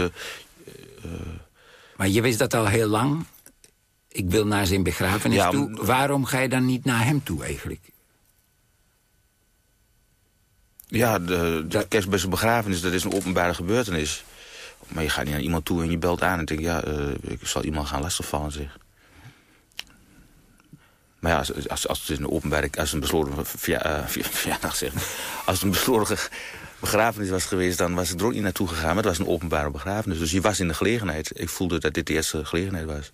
maar je wist dat al heel lang. Ik wil naar zijn begrafenis Ja, toe. Waarom ga je dan niet naar hem toe eigenlijk? Ja, de, de Dat- kerst bij zijn begrafenis, dat is een openbare gebeurtenis. Maar je gaat niet naar iemand toe en je belt aan en denkt... ja, eh, ik zal iemand gaan lastigvallen, zeg. Maar ja, als, als, als het een openbare... als een besloten verja- eh, verjaardag, zeg. Als het een besloten begrafenis was geweest... dan was ik er ook niet naartoe gegaan. Maar het was een openbare begrafenis. Dus je was in de gelegenheid. Ik voelde dat dit de eerste gelegenheid was.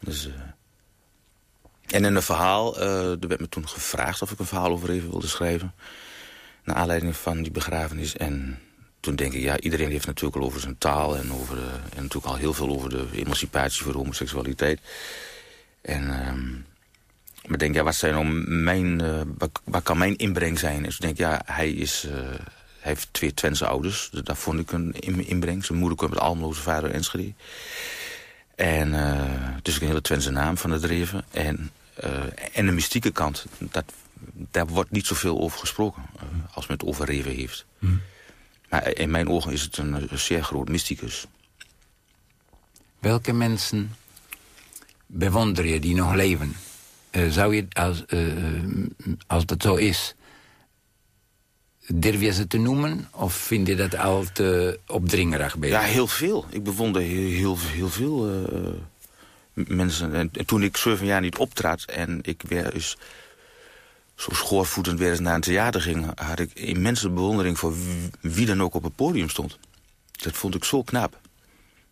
Dus... eh, en in een verhaal, eh, er werd me toen gevraagd of ik een verhaal over even wilde schrijven. Naar aanleiding van die begrafenis. En toen denk ik, ja, iedereen heeft natuurlijk al over zijn taal... en, over en natuurlijk al heel veel over de emancipatie voor de homoseksualiteit. En ehm, maar ik denk, ja, wat, zijn nou mijn, eh, wat, kan mijn inbreng zijn? Dus ik denk, ja, hij, is, heeft twee Twentse ouders. Dus daar vond ik een in- inbreng. Zijn moeder kwam met Almelo, zijn vader Enschede. En eh, het is ook een hele Twentse naam van het Reven. En, eh, en de mystieke kant, dat, daar wordt niet zoveel over gesproken. eh, als men het over Reven heeft. Maar in mijn ogen is het een, zeer groot mysticus. Welke mensen bewonder je die nog leven? Eh, zou je, als, eh, als dat zo is, durf je ze te noemen? Of vind je dat al te opdringerig je? Ja, heel veel. Ik bewonder heel, heel, heel veel eh, mensen. En, en toen ik zeven jaar niet optrad en ik weer eens zo schoorvoetend weer eens naar een theater ging... had ik immense bewondering voor wie, dan ook op het podium stond. Dat vond ik zo knap.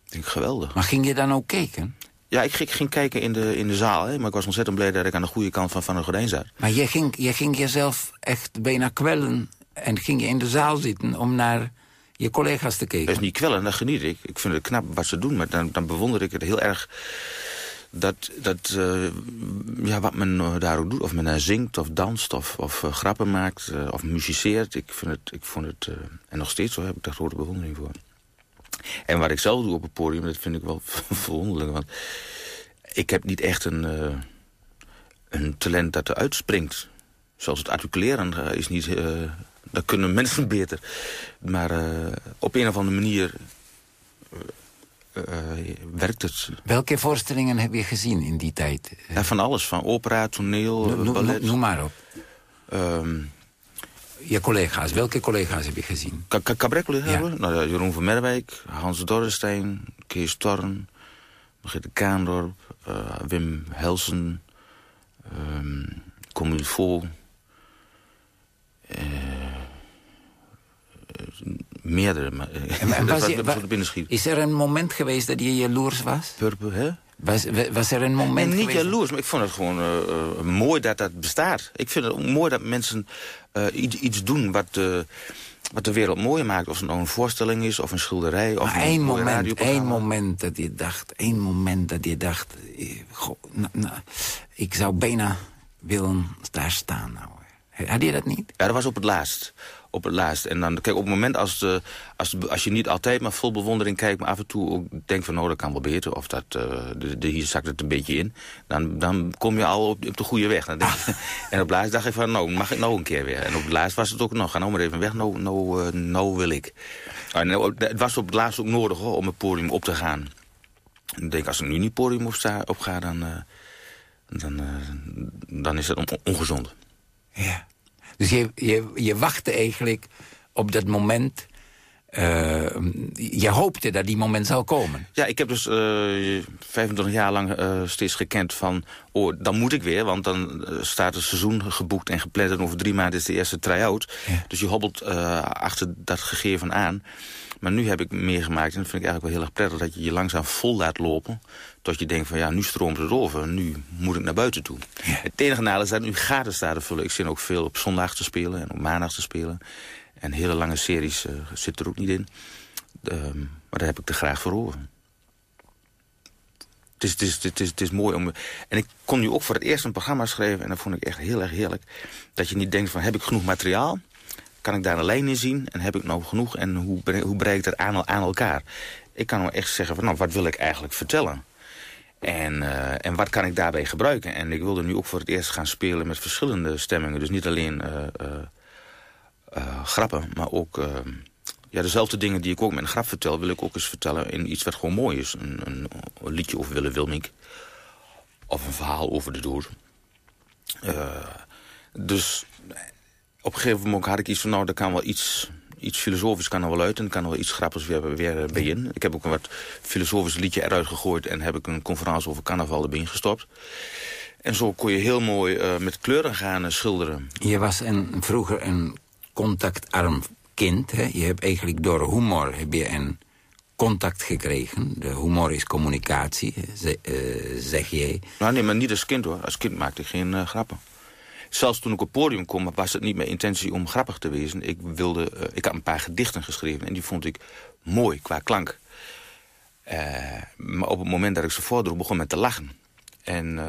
Ik denk, geweldig. Maar ging je dan ook kijken? Ja, ik, ging- ging kijken in de, in de zaal, hè, maar ik was ontzettend blij dat ik aan de goede kant van, van de gordijn zat. Maar je ging, je ging jezelf echt bijna kwellen... en ging je in de zaal zitten om naar je collega's te kijken. Dat is niet kwellen, dat geniet ik. Ik vind het knap wat ze doen, maar dan, dan bewonder ik het heel erg... dat, dat eh, ja, wat men eh, daar ook doet. Of men daar zingt of danst of, of eh, grappen maakt eh, of muziceert. Ik, vind het, ik vond het, eh, en nog steeds zo heb ik daar grote bewondering voor. En wat ik zelf doe op het podium, dat vind ik wel verwonderlijk. Want ik heb niet echt een, eh, een talent dat eruit springt. Zoals het articuleren eh, is niet... dat kunnen mensen beter. Maar eh, op een of andere manier... eh, eh, werkt het. Welke voorstellingen heb je gezien in die tijd? Ja, van alles, van opera, toneel, No- no- ballet. no- noem maar op. ehm, Je collega's, welke collega's heb je gezien? Ca- ca- Cabaretcollega's, Ja. Nou, ja, Jeroen van Merwijk, Hans Dorrestein, Kees Torn, Brigitte Kaandorp, Wim Helsen, Community Vol. eh, meerdere, En- was je-. Is er een moment geweest dat je jaloers was? Purper, hè? Was, wa- was er een moment En niet geweest... jaloers, maar ik vond het gewoon eh, eh, mooi dat dat bestaat. Ik vind het mooi dat mensen eh, iets, iets doen wat, wat de wereld mooier maakt. Of het nou een voorstelling is, of een schilderij, of Maar een één moment, één moment dat je dacht, één moment dat je dacht... goh, nou, nou, ik zou bijna willen daar staan. Nou. Had je dat niet? Ja, dat was op het laatst. Op het laatst. En dan, kijk, op het moment als, de, als, als je niet altijd maar vol bewondering kijkt... maar af en toe ook denkt van, nou, dat kan wel beter... of dat, eh, de, de, hier zakt het een beetje in... dan, dan kom je al op, op de goede weg. Dan denk je- en op het laatst dacht ik van, nou, mag ik nou een keer weer? En op het laatst was het ook, nou, ga nou maar even weg, nou, nou, eh, nou wil ik. En nou, het was op het laatst ook nodig hoor, om het podium op te gaan. Ik denk, als ik nu niet podium op, sta, op ga, dan, eh, dan, dan is dat on- ongezond. Ja. Dus je, je, je wachtte eigenlijk op dat moment... eh, je hoopte dat die moment zou komen. Ja, ik heb dus eh 25 jaar lang eh, steeds gekend van... oh, dan moet ik weer, want dan staat het seizoen geboekt en gepland... en over drie maanden is de eerste try-out. Ja. Dus je hobbelt achter dat gegeven aan. Maar nu heb ik meegemaakt, en dat vind ik eigenlijk wel heel erg prettig... dat je je langzaam vol laat lopen... tot je denkt van ja, nu stroomt het over, nu moet ik naar buiten toe. Het enige nadeel is dat nu gaten staan te vullen. Ik zit ook veel op zondag te spelen en op maandag te spelen. En hele lange series eh zit er ook niet in. Ehm, maar daar heb ik er graag voor over. Het is, het, is, het, is, het is mooi om... En ik kon nu ook voor het eerst een programma schrijven... en dat vond ik echt heel erg heerlijk. Dat je niet denkt van, heb ik genoeg materiaal? Kan ik daar een lijn in zien? En heb ik nou genoeg? En hoe, hoe breng ik dat aan, aan elkaar? Ik kan nou echt zeggen van, nou, wat wil ik eigenlijk vertellen? En, eh, en wat kan ik daarbij gebruiken? En ik wilde nu ook voor het eerst gaan spelen met verschillende stemmingen. Dus niet alleen eh, eh, grappen, maar ook... ja, dezelfde dingen die ik ook met een grap vertel... wil ik ook eens vertellen in iets wat gewoon mooi is. Een, een, een liedje over Wille Wilmink. Of een verhaal over de dood. Dus op een gegeven moment had ik iets van... nou, er kan wel iets, iets filosofisch kan er wel uit... en er kan er wel iets grappigs weer, weer bij in. Ik heb ook een wat filosofisch liedje eruit gegooid... en heb ik een conferentie over carnaval erbij gestopt. En zo kon je heel mooi eh, met kleuren gaan eh, schilderen. Je was een, vroeger een contactarm kind. Hè? Je hebt eigenlijk door humor heb je een contact gekregen. De humor is communicatie, eh, zeg jij. Nou, nee, maar niet als kind hoor. Als kind maakte ik geen grappen. Zelfs toen ik op podium kwam, was het niet mijn intentie om grappig te wezen. Ik, wilde, eh, ik had een paar gedichten geschreven en die vond ik mooi qua klank. Eh, maar op het moment dat ik ze voordroeg, begon men te lachen. En eh,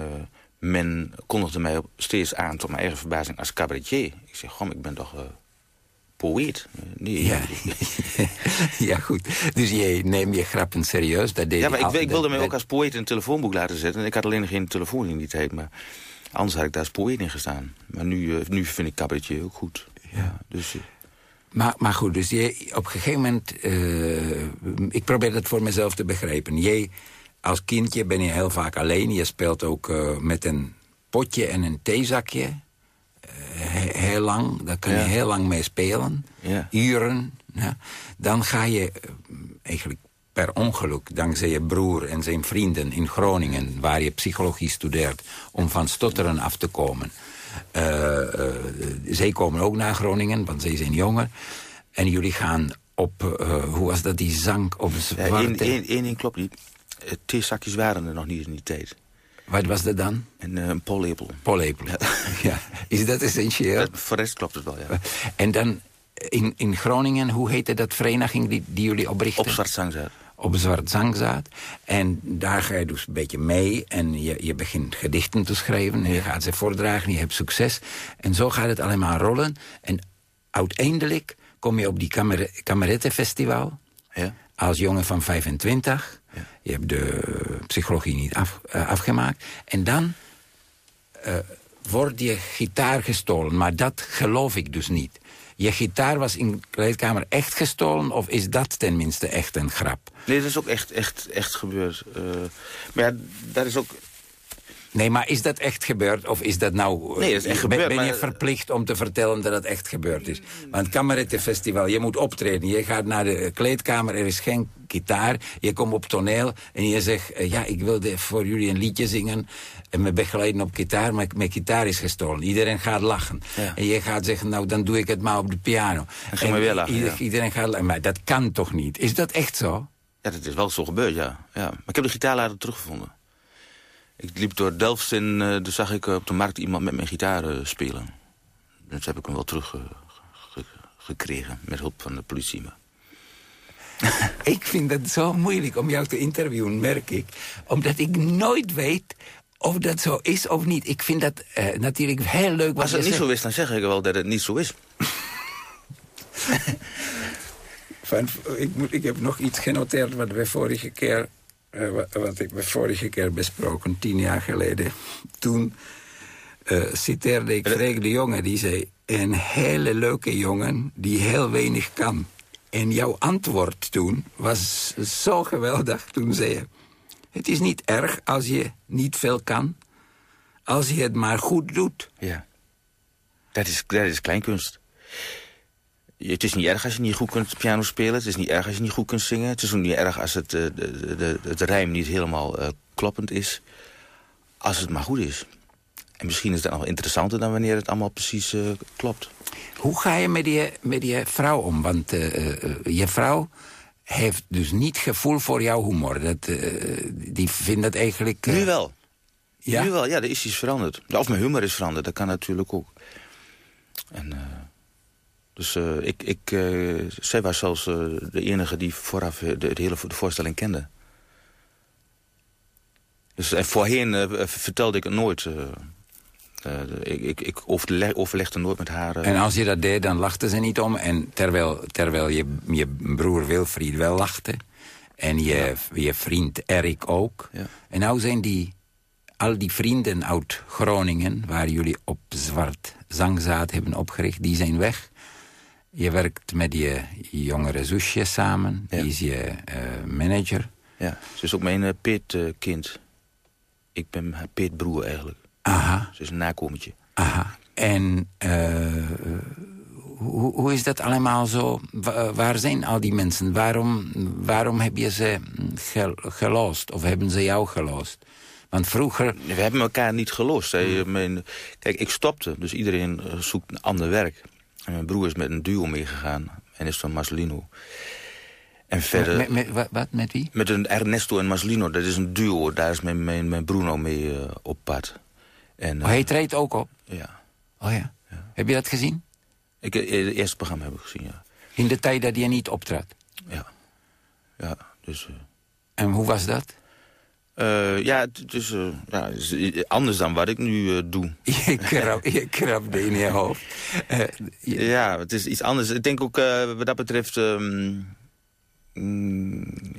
men kondigde mij steeds aan, tot mijn eigen verbazing, als cabaretier. Ik zeg, goh, ik ben toch poëet? Nee, Ja. ja, goed. Dus je neemt je grappen serieus. Dat deed Ja, maar ik, ik wilde dat- mij ook als poëet een telefoonboek laten zetten. En ik had alleen geen telefoon in die tijd, maar anders had ik daar poëet in gestaan. Maar nu, eh, nu vind ik cabaretier ook goed. Ja. dus, eh, Maar, maar goed, dus je, op een gegeven moment... eh, ik probeer dat voor mezelf te begrijpen. Jij, als kindje ben je heel vaak alleen. Je speelt ook met een potje en een theezakje. He- heel lang, daar kan Ja. je heel lang mee spelen. Ja. Uren. Ja. Dan ga je eigenlijk per ongeluk, dankzij je broer en zijn vrienden in Groningen... waar je psychologie studeert, om van stotteren af te komen... Eh, eh, zij komen ook naar Groningen, want zij zijn jonger. En jullie gaan op, eh, hoe was dat, die zang op ja, zwarte... één, één ding klopt niet. Theezakjes waren er nog niet in die tijd. Wat was dat dan? En eh, een pollepel. Pollepel. Ja. Is dat essentieel? Eh, voor de rest klopt het wel, ja. En dan in, in Groningen, hoe heette dat vereniging die, die jullie oprichten? Op zwart zangzaad. Op Zwart Zangzaad. En daar ga je dus een beetje mee. En je, je begint gedichten te schrijven. En je gaat ze voordragen. Je hebt succes. En zo gaat het allemaal rollen. En uiteindelijk kom je op die kamer kamerettenfestival. Ja. Als jongen van 25. Je hebt de psychologie niet af, eh, afgemaakt. En dan eh, wordt je gitaar gestolen. Maar dat geloof ik dus niet. Je gitaar was in de kleedkamer echt gestolen... of is dat tenminste echt een grap? Nee, dat is ook echt, echt, echt gebeurd. Uh, maar ja, dat is ook... Nee, maar is dat echt gebeurd? Of is dat nou... Nee, dat is echt gebeurd. Ben, ben je verplicht om te vertellen dat het echt gebeurd is? Want Kamerettenfestival, je moet optreden. Je gaat naar de kleedkamer, er is geen gitaar. Je komt op toneel en je zegt... Uh, ja, ik wilde voor jullie een liedje zingen... en me begeleiden op gitaar, maar mijn gitaar is gestolen. Iedereen gaat lachen. Ja. En je gaat zeggen, nou, dan doe ik het maar op de piano. En weer lachen, ieder- ja. Iedereen gaat lachen. Maar dat kan toch niet? Is dat echt zo? Ja, dat is wel zo gebeurd, ja. ja. Maar ik heb de gitaar later teruggevonden. Ik liep door Delft en eh toen zag ik eh, op de markt iemand met mijn gitaar eh, spelen. Dus heb ik hem wel teruggekregen met hulp van de politie. Maar... Ik vind het zo moeilijk om jou te interviewen, merk ik. Omdat ik nooit weet of dat zo is of niet. Ik vind dat natuurlijk heel leuk. Als het niet zegt. zo is, dan zeg ik wel dat het niet zo is. Van, ik, moet, ik heb nog iets genoteerd wat we vorige keer... eh, wat, wat ik we vorige keer besproken, tien jaar geleden. Toen eh, citeerde ik Freek de Jonge, die zei... een hele leuke jongen die heel weinig kan. En jouw antwoord toen was zo geweldig. Toen zei je... Het is niet erg als je niet veel kan. Als je het maar goed doet. Ja. Dat is, dat is kleinkunst. Het is niet erg als je niet goed kunt piano spelen. Het is niet erg als je niet goed kunt zingen. Het is ook niet erg als het, eh, de, de, het rijm niet helemaal eh, kloppend is. Als het maar goed is. En misschien is dat nog interessanter dan wanneer het allemaal precies eh, klopt. Hoe ga je met je, met je vrouw om? Want je vrouw heeft dus niet gevoel voor jouw humor. Dat, die vindt dat eigenlijk... Nu wel. Ja? Nu wel, ja, er is iets veranderd. Of mijn humor is veranderd, dat kan natuurlijk ook. En, dus eh, ik, ik, eh, zij was zelfs eh, de enige die vooraf de, de hele de voorstelling kende. Dus en voorheen vertelde ik het nooit. ik, ik, ik overleg, overlegde nooit met haar. En als je dat deed, dan lachte ze niet om. En terwijl, terwijl je, je broer Wilfried wel lachte. En je, je vriend Erik ook. Ja. En nou zijn die, al die vrienden uit Groningen... waar jullie op Zwart Zangzaad hebben opgericht, die zijn weg. Je werkt met je jongere zusje samen. Ja. Die is je eh, manager. ja, ze is ook mijn uh, peetkind. ik ben haar peetbroer eigenlijk. Aha. Ze is een nakomertje. Aha. En uh, hoe, hoe, is dat allemaal zo? Wa waar zijn al die mensen? Waarom, waarom heb je ze gel gelost? Of hebben ze jou gelost? Want vroeger... We hebben elkaar niet gelost. Hè. Mijn, kijk, ik stopte, dus iedereen zoekt een ander werk. En mijn broer is met een duo meegegaan. En is van Marcelino. En verder... Met, met, wat, wat, met wie? Met een Ernesto en Marcelino. Dat is een duo. Daar is mijn, mijn, mijn Bruno mee uh, op pad. En, oh, hij treedt ook op? Ja. Oh ja. ja. Heb je dat gezien? Ik, het eerste programma heb ik gezien, ja. In de tijd dat hij niet optrad? Ja. Ja, dus... Uh... En hoe was dat? Uh, ja, het is, uh, ja, is anders dan wat ik nu uh, doe. Je, krab, je krabde in je hoofd. Je... Ja, het is iets anders. Ik denk ook wat dat betreft... Um,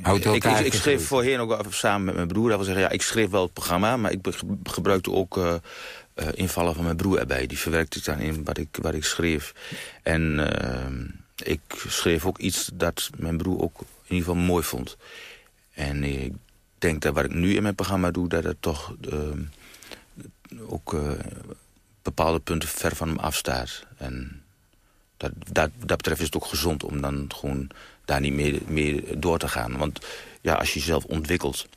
ik, ik, ik, schreef voorheen ook samen met mijn broer. Dat wil zeggen, ja, ik schreef wel het programma, maar ik gebruikte ook invallen van mijn broer erbij. Die verwerkte ik dan in wat ik, wat ik schreef. En uh, ik schreef ook iets dat mijn broer ook in ieder geval mooi vond. En ik denk dat wat ik nu in mijn programma doe, dat het toch ook uh, bepaalde punten ver van hem afstaat. En dat, dat, dat betreft is het ook gezond om dan gewoon daar niet meer, door te gaan. Want ja, als je jezelf ontwikkelt...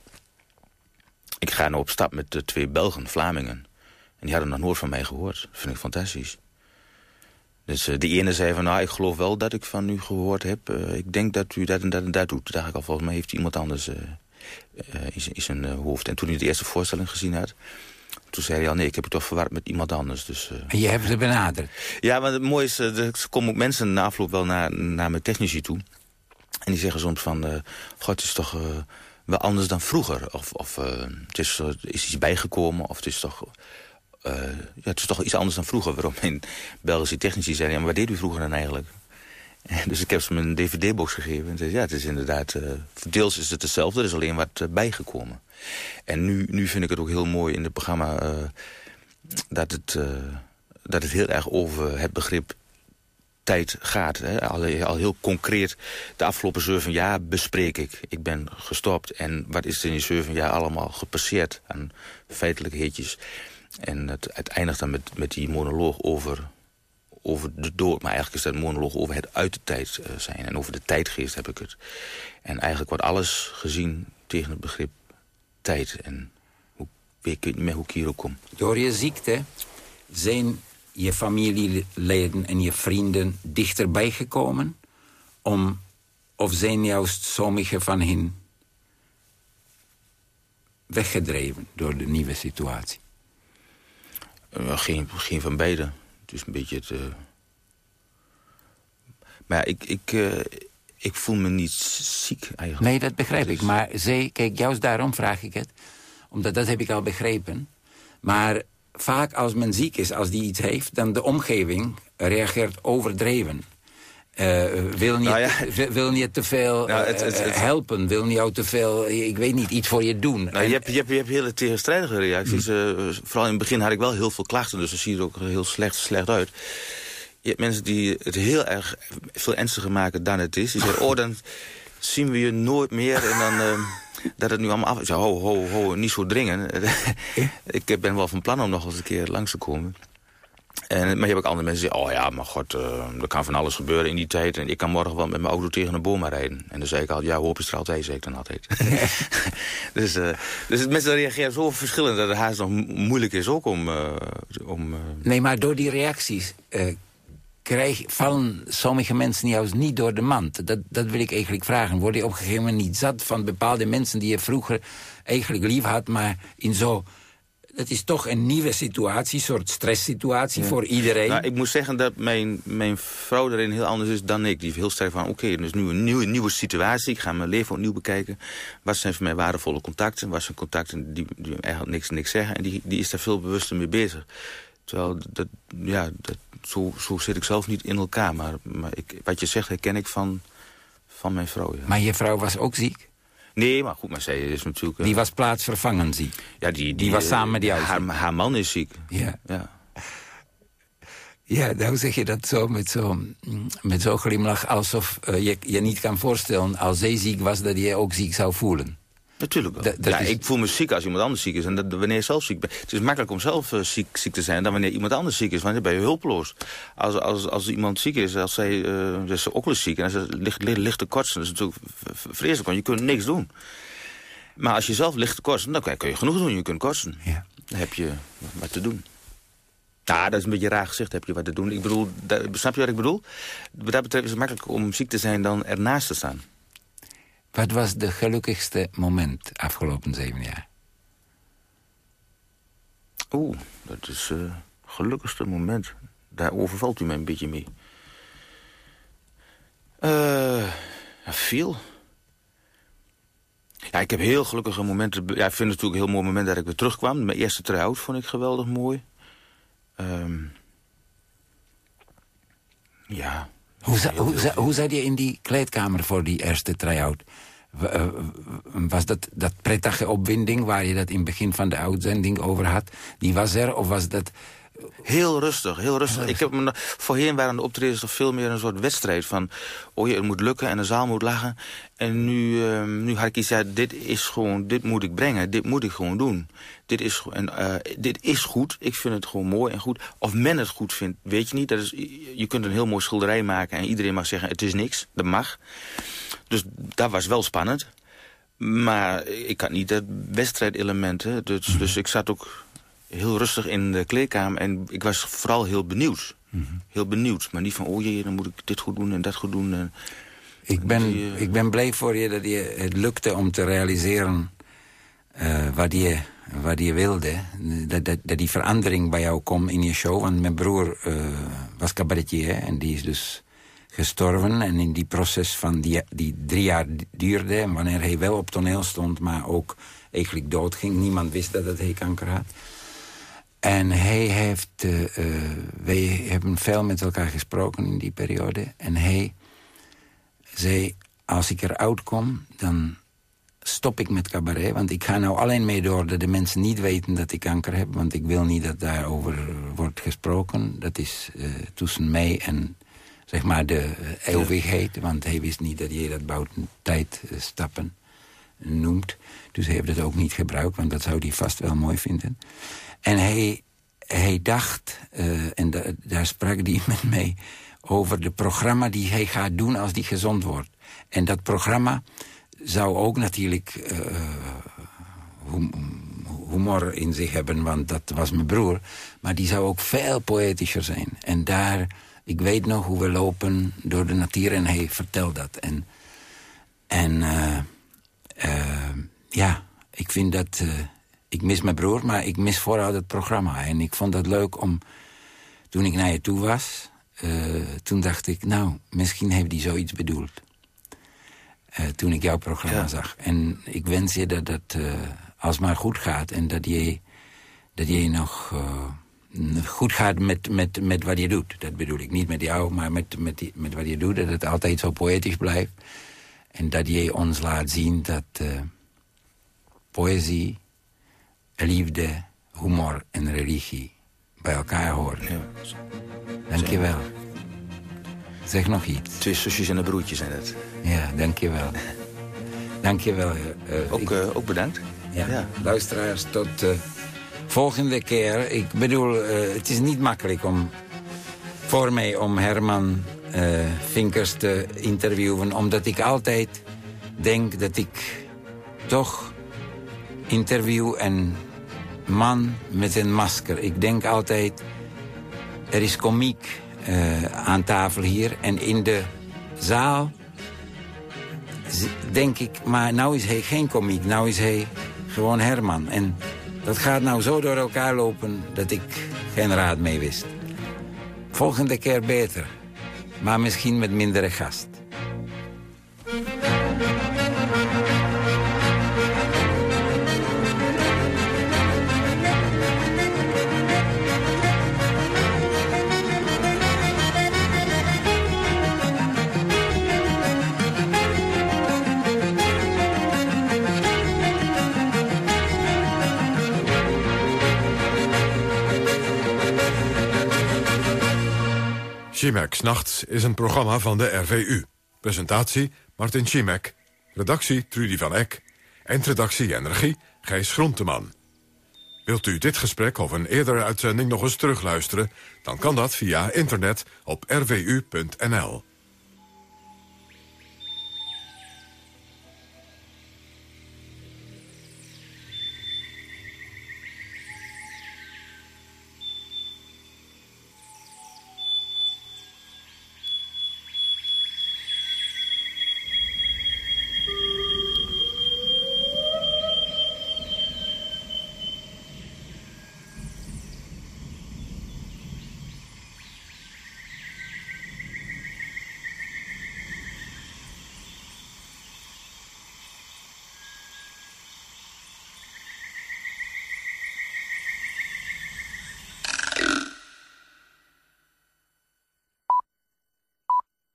Ik ga nou op stap met de twee Belgen, Vlamingen. En die hadden nog nooit van mij gehoord. Dat vind ik fantastisch. Dus uh, die ene zei van, nou, ik geloof wel dat ik van u gehoord heb. Uh, ik denk dat u dat en dat en dat doet. Dacht ik al, volgens mij heeft iemand anders in zijn hoofd. En toen hij de eerste voorstelling gezien had... Toen zei hij al, nee, ik heb het toch verward met iemand anders. Dus, en je hebt ze benaderd? Ja, maar het mooie is, er komen ook mensen na afloop wel naar, naar mijn technici toe. En die zeggen soms van, uh, god, het is toch wel anders dan vroeger. Of, of het is, is iets bijgekomen, of het is toch... ja, het is toch iets anders dan vroeger. Waarom mijn Belgische technici zeiden, ja, maar wat deed u vroeger dan eigenlijk? Dus ik heb ze een dvd-box gegeven. En zei, ja, het is inderdaad... deels is het hetzelfde, er is alleen wat bijgekomen. En nu, nu vind ik het ook heel mooi in het programma... dat, het, dat het heel erg over het begrip tijd gaat. Hè. Al, al heel concreet, de afgelopen zeven jaar bespreek ik. Ik ben gestopt en wat is er in die zeven jaar allemaal gepasseerd aan feitelijkheidjes. En het, het eindigt dan met, met die monoloog over, over de dood. Maar eigenlijk is dat een monoloog over het uit de tijd eh, zijn. En over de tijdgeest heb ik het. En eigenlijk wordt alles gezien tegen het begrip tijd. En hoe, ik weet niet meer hoe ik hier ook kom. Door je ziekte zijn je familieleden en je vrienden dichterbij gekomen? Om, of zijn juist sommige van hen weggedreven door de nieuwe situatie? Uh, geen, geen van beide. Het is een beetje het... Uh... Maar ja, ik, ik, uh, ik voel me niet ziek eigenlijk. Nee, dat begrijp ik. Maar zij, kijk, juist daarom vraag ik het. Omdat dat heb ik al begrepen. Maar vaak als men ziek is, als die iets heeft... dan de omgeving reageert overdreven. Uh, wil, niet, nou ja. wil niet te veel nou, het, het, het, helpen, wil niet jou te veel, ik weet niet, iets voor je doen. Nou, je, hebt, je, hebt, je hebt hele tegenstrijdige reacties. Uh, vooral in het begin had ik wel heel veel klachten, dus dat ziet er ook heel slecht, slecht uit. Je hebt mensen die het heel erg veel ernstiger maken dan het is. Die zeggen, oh, dan zien we je nooit meer en dan... Uh, dat het nu allemaal af is. Ho, ho, ho, niet zo dringen. ik ben wel van plan om nog eens een keer langs te komen. En, maar je hebt ook andere mensen die zeggen... oh ja, maar god, uh, er kan van alles gebeuren in die tijd... en ik kan morgen wel met mijn auto tegen een boom rijden. En dan zei ik altijd, ja, hoop is er altijd, zei ik dan altijd. dus, uh, dus mensen reageren zo verschillend... dat het haast nog moeilijk is ook om... Uh, om nee, maar door die reacties krijg, vallen sommige mensen juist niet door de mand? Dat, dat wil ik eigenlijk vragen. Word je op een gegeven moment niet zat van bepaalde mensen... die je vroeger eigenlijk lief had, maar in zo... Het is toch een nieuwe situatie, een soort stresssituatie voor iedereen. Nou, ik moet zeggen dat mijn, mijn vrouw erin heel anders is dan ik. Die is heel sterk van, oké, okay, dus nu een nieuwe, nieuwe situatie. Ik ga mijn leven opnieuw bekijken. Wat zijn voor mij waardevolle contacten? Wat zijn contacten die, die eigenlijk niks, niks zeggen? En die, die is daar veel bewuster mee bezig. Terwijl, dat, ja, dat, zo, zo zit ik zelf niet in elkaar. Maar, maar ik, wat je zegt herken ik van, van mijn vrouw. Ja. Maar je vrouw was ook ziek? Nee, maar goed, maar zij is natuurlijk... Die was plaatsvervangend ziek? Ja, die, die, was samen met jou haar, haar man is ziek. Ja. ja. Ja, nou zeg je dat zo met zo'n met zo glimlach... alsof uh, je je niet kan voorstellen als zij ziek was... dat je ook ziek zou voelen. Natuurlijk wel. ja, Ik voel me ziek als iemand anders ziek is. En dat, wanneer je zelf ziek bent. Het is makkelijk om zelf uh, ziek, ziek te zijn dan wanneer iemand anders ziek is. Want dan ben je hulpeloos. Als, als, als iemand ziek is, als zij, uh, is ook ziek. En als ze ligt, ligt, te kortsen, dat is natuurlijk vreselijk. Want je kunt niks doen. Maar als je zelf ligt te kortsen, dan kun je genoeg doen. Je kunt kortsen. Ja. Dan heb je wat te doen. Ja, dat is een beetje raar gezegd, heb je wat te doen. Ik bedoel, dat, snap je wat ik bedoel? Wat dat betreft is het makkelijker om ziek te zijn dan ernaast te staan. Wat was de gelukkigste moment afgelopen zeven jaar? Oeh, dat is het uh, gelukkigste moment. Daar overvalt u mij een beetje mee. Uh, veel. Ja, ik heb heel gelukkige momenten. Ja, ik vind het natuurlijk een heel mooi moment dat ik weer terugkwam. Mijn eerste try-out vond ik geweldig mooi. Um, ja, hoe, za hoe, hoe zat je in die kleedkamer voor die eerste try-out? Eh, was dat, dat prettige opwinding waar je dat in het begin van de uitzending over had... die was er of was dat... Heel rustig, heel rustig. Ik heb me, voorheen waren de optredens toch veel meer een soort wedstrijd van... oh je, het moet lukken en de zaal moet lachen. En nu, uh, nu had ik iets, ja, dit is gewoon, dit moet ik brengen, dit moet ik gewoon doen. Dit is, en, uh, dit is goed, ik vind het gewoon mooi en goed. Of men het goed vindt, weet je niet. Dat is, je kunt een heel mooi schilderij maken en iedereen mag zeggen het is niks, dat mag. Dus dat was wel spannend. Maar ik had niet het wedstrijdelementen. Dus, dus ik zat ook heel rustig in de kleedkamer. En ik was vooral heel benieuwd. Mhm. Heel benieuwd. Maar niet van, oh jee, dan moet ik dit goed doen en dat goed doen. En, ik, ben, eh, ik ben blij voor je dat je het lukte om te realiseren... Uh, wat, je, wat je wilde. Dat, dat, dat, die verandering bij jou komt in je show. Want mijn broer uh, was cabaretier en die is dus gestorven. En in die proces van die, die drie jaar duurde... en wanneer hij wel op toneel stond, maar ook eigenlijk doodging... niemand wist dat hij kanker had. En hij heeft... Uh, wij hebben veel met elkaar gesproken in die periode. En hij zei, als ik eruit kom, dan stop ik met cabaret. Want ik ga nou alleen mee door dat de mensen niet weten dat ik kanker heb. Want ik wil niet dat daarover wordt gesproken. Dat is uh, tussen mij en zeg maar de eeuwigheid. Want hij wist niet dat je dat buiten tijdstappen noemt. Dus hij heeft het ook niet gebruikt, want dat zou hij vast wel mooi vinden. En hij, hij dacht, uh, en da, daar sprak hij met mij over het programma die hij gaat doen als hij gezond wordt. En dat programma zou ook natuurlijk uh, humor in zich hebben, want dat was mijn broer. Maar die zou ook veel poëtischer zijn. En daar, ik weet nog hoe we lopen door de natuur en hij vertelt dat. En, en uh, ja, ik vind dat... Ik mis mijn broer, maar ik mis vooral het programma. En ik vond het leuk om... Toen ik naar je toe was, toen dacht ik... nou, misschien heeft hij zoiets bedoeld. toen ik jouw programma ja. zag. En ik wens je dat dat als maar goed gaat. En dat je, dat je nog goed gaat met, met, met wat je doet. Dat bedoel ik niet met jou, maar met, met, die, met wat je doet. Dat het altijd zo poëtisch blijft. En dat je ons laat zien dat poëzie, liefde, humor en religie bij elkaar horen. Ja. Dank je wel. Zeg nog iets. Twee zusjes en een broertje zijn het. Ja, dank je wel. dank je wel. Uh, ook, ik... ook bedankt. Ja. ja. Luisteraars, tot de uh, volgende keer. Ik bedoel, uh, het is niet makkelijk om voor mij om Herman uh, Vinkers te interviewen... omdat ik altijd denk dat ik toch interview een man met een masker. Ik denk altijd, er is komiek aan tafel hier en in de zaal denk ik, maar nou is hij geen komiek, nou is hij gewoon Herman. En dat gaat nou zo door elkaar lopen dat ik geen raad mee wist. Volgende keer beter, maar misschien met mindere gast. Chimek Nachts is een programma van de RVU. Presentatie Martin Chimek. Redactie Trudy van Eck. Eindredactie en regie Gijs Groenteman. Wilt u dit gesprek of een eerdere uitzending nog eens terugluisteren... dan kan dat via internet op rvu.nl.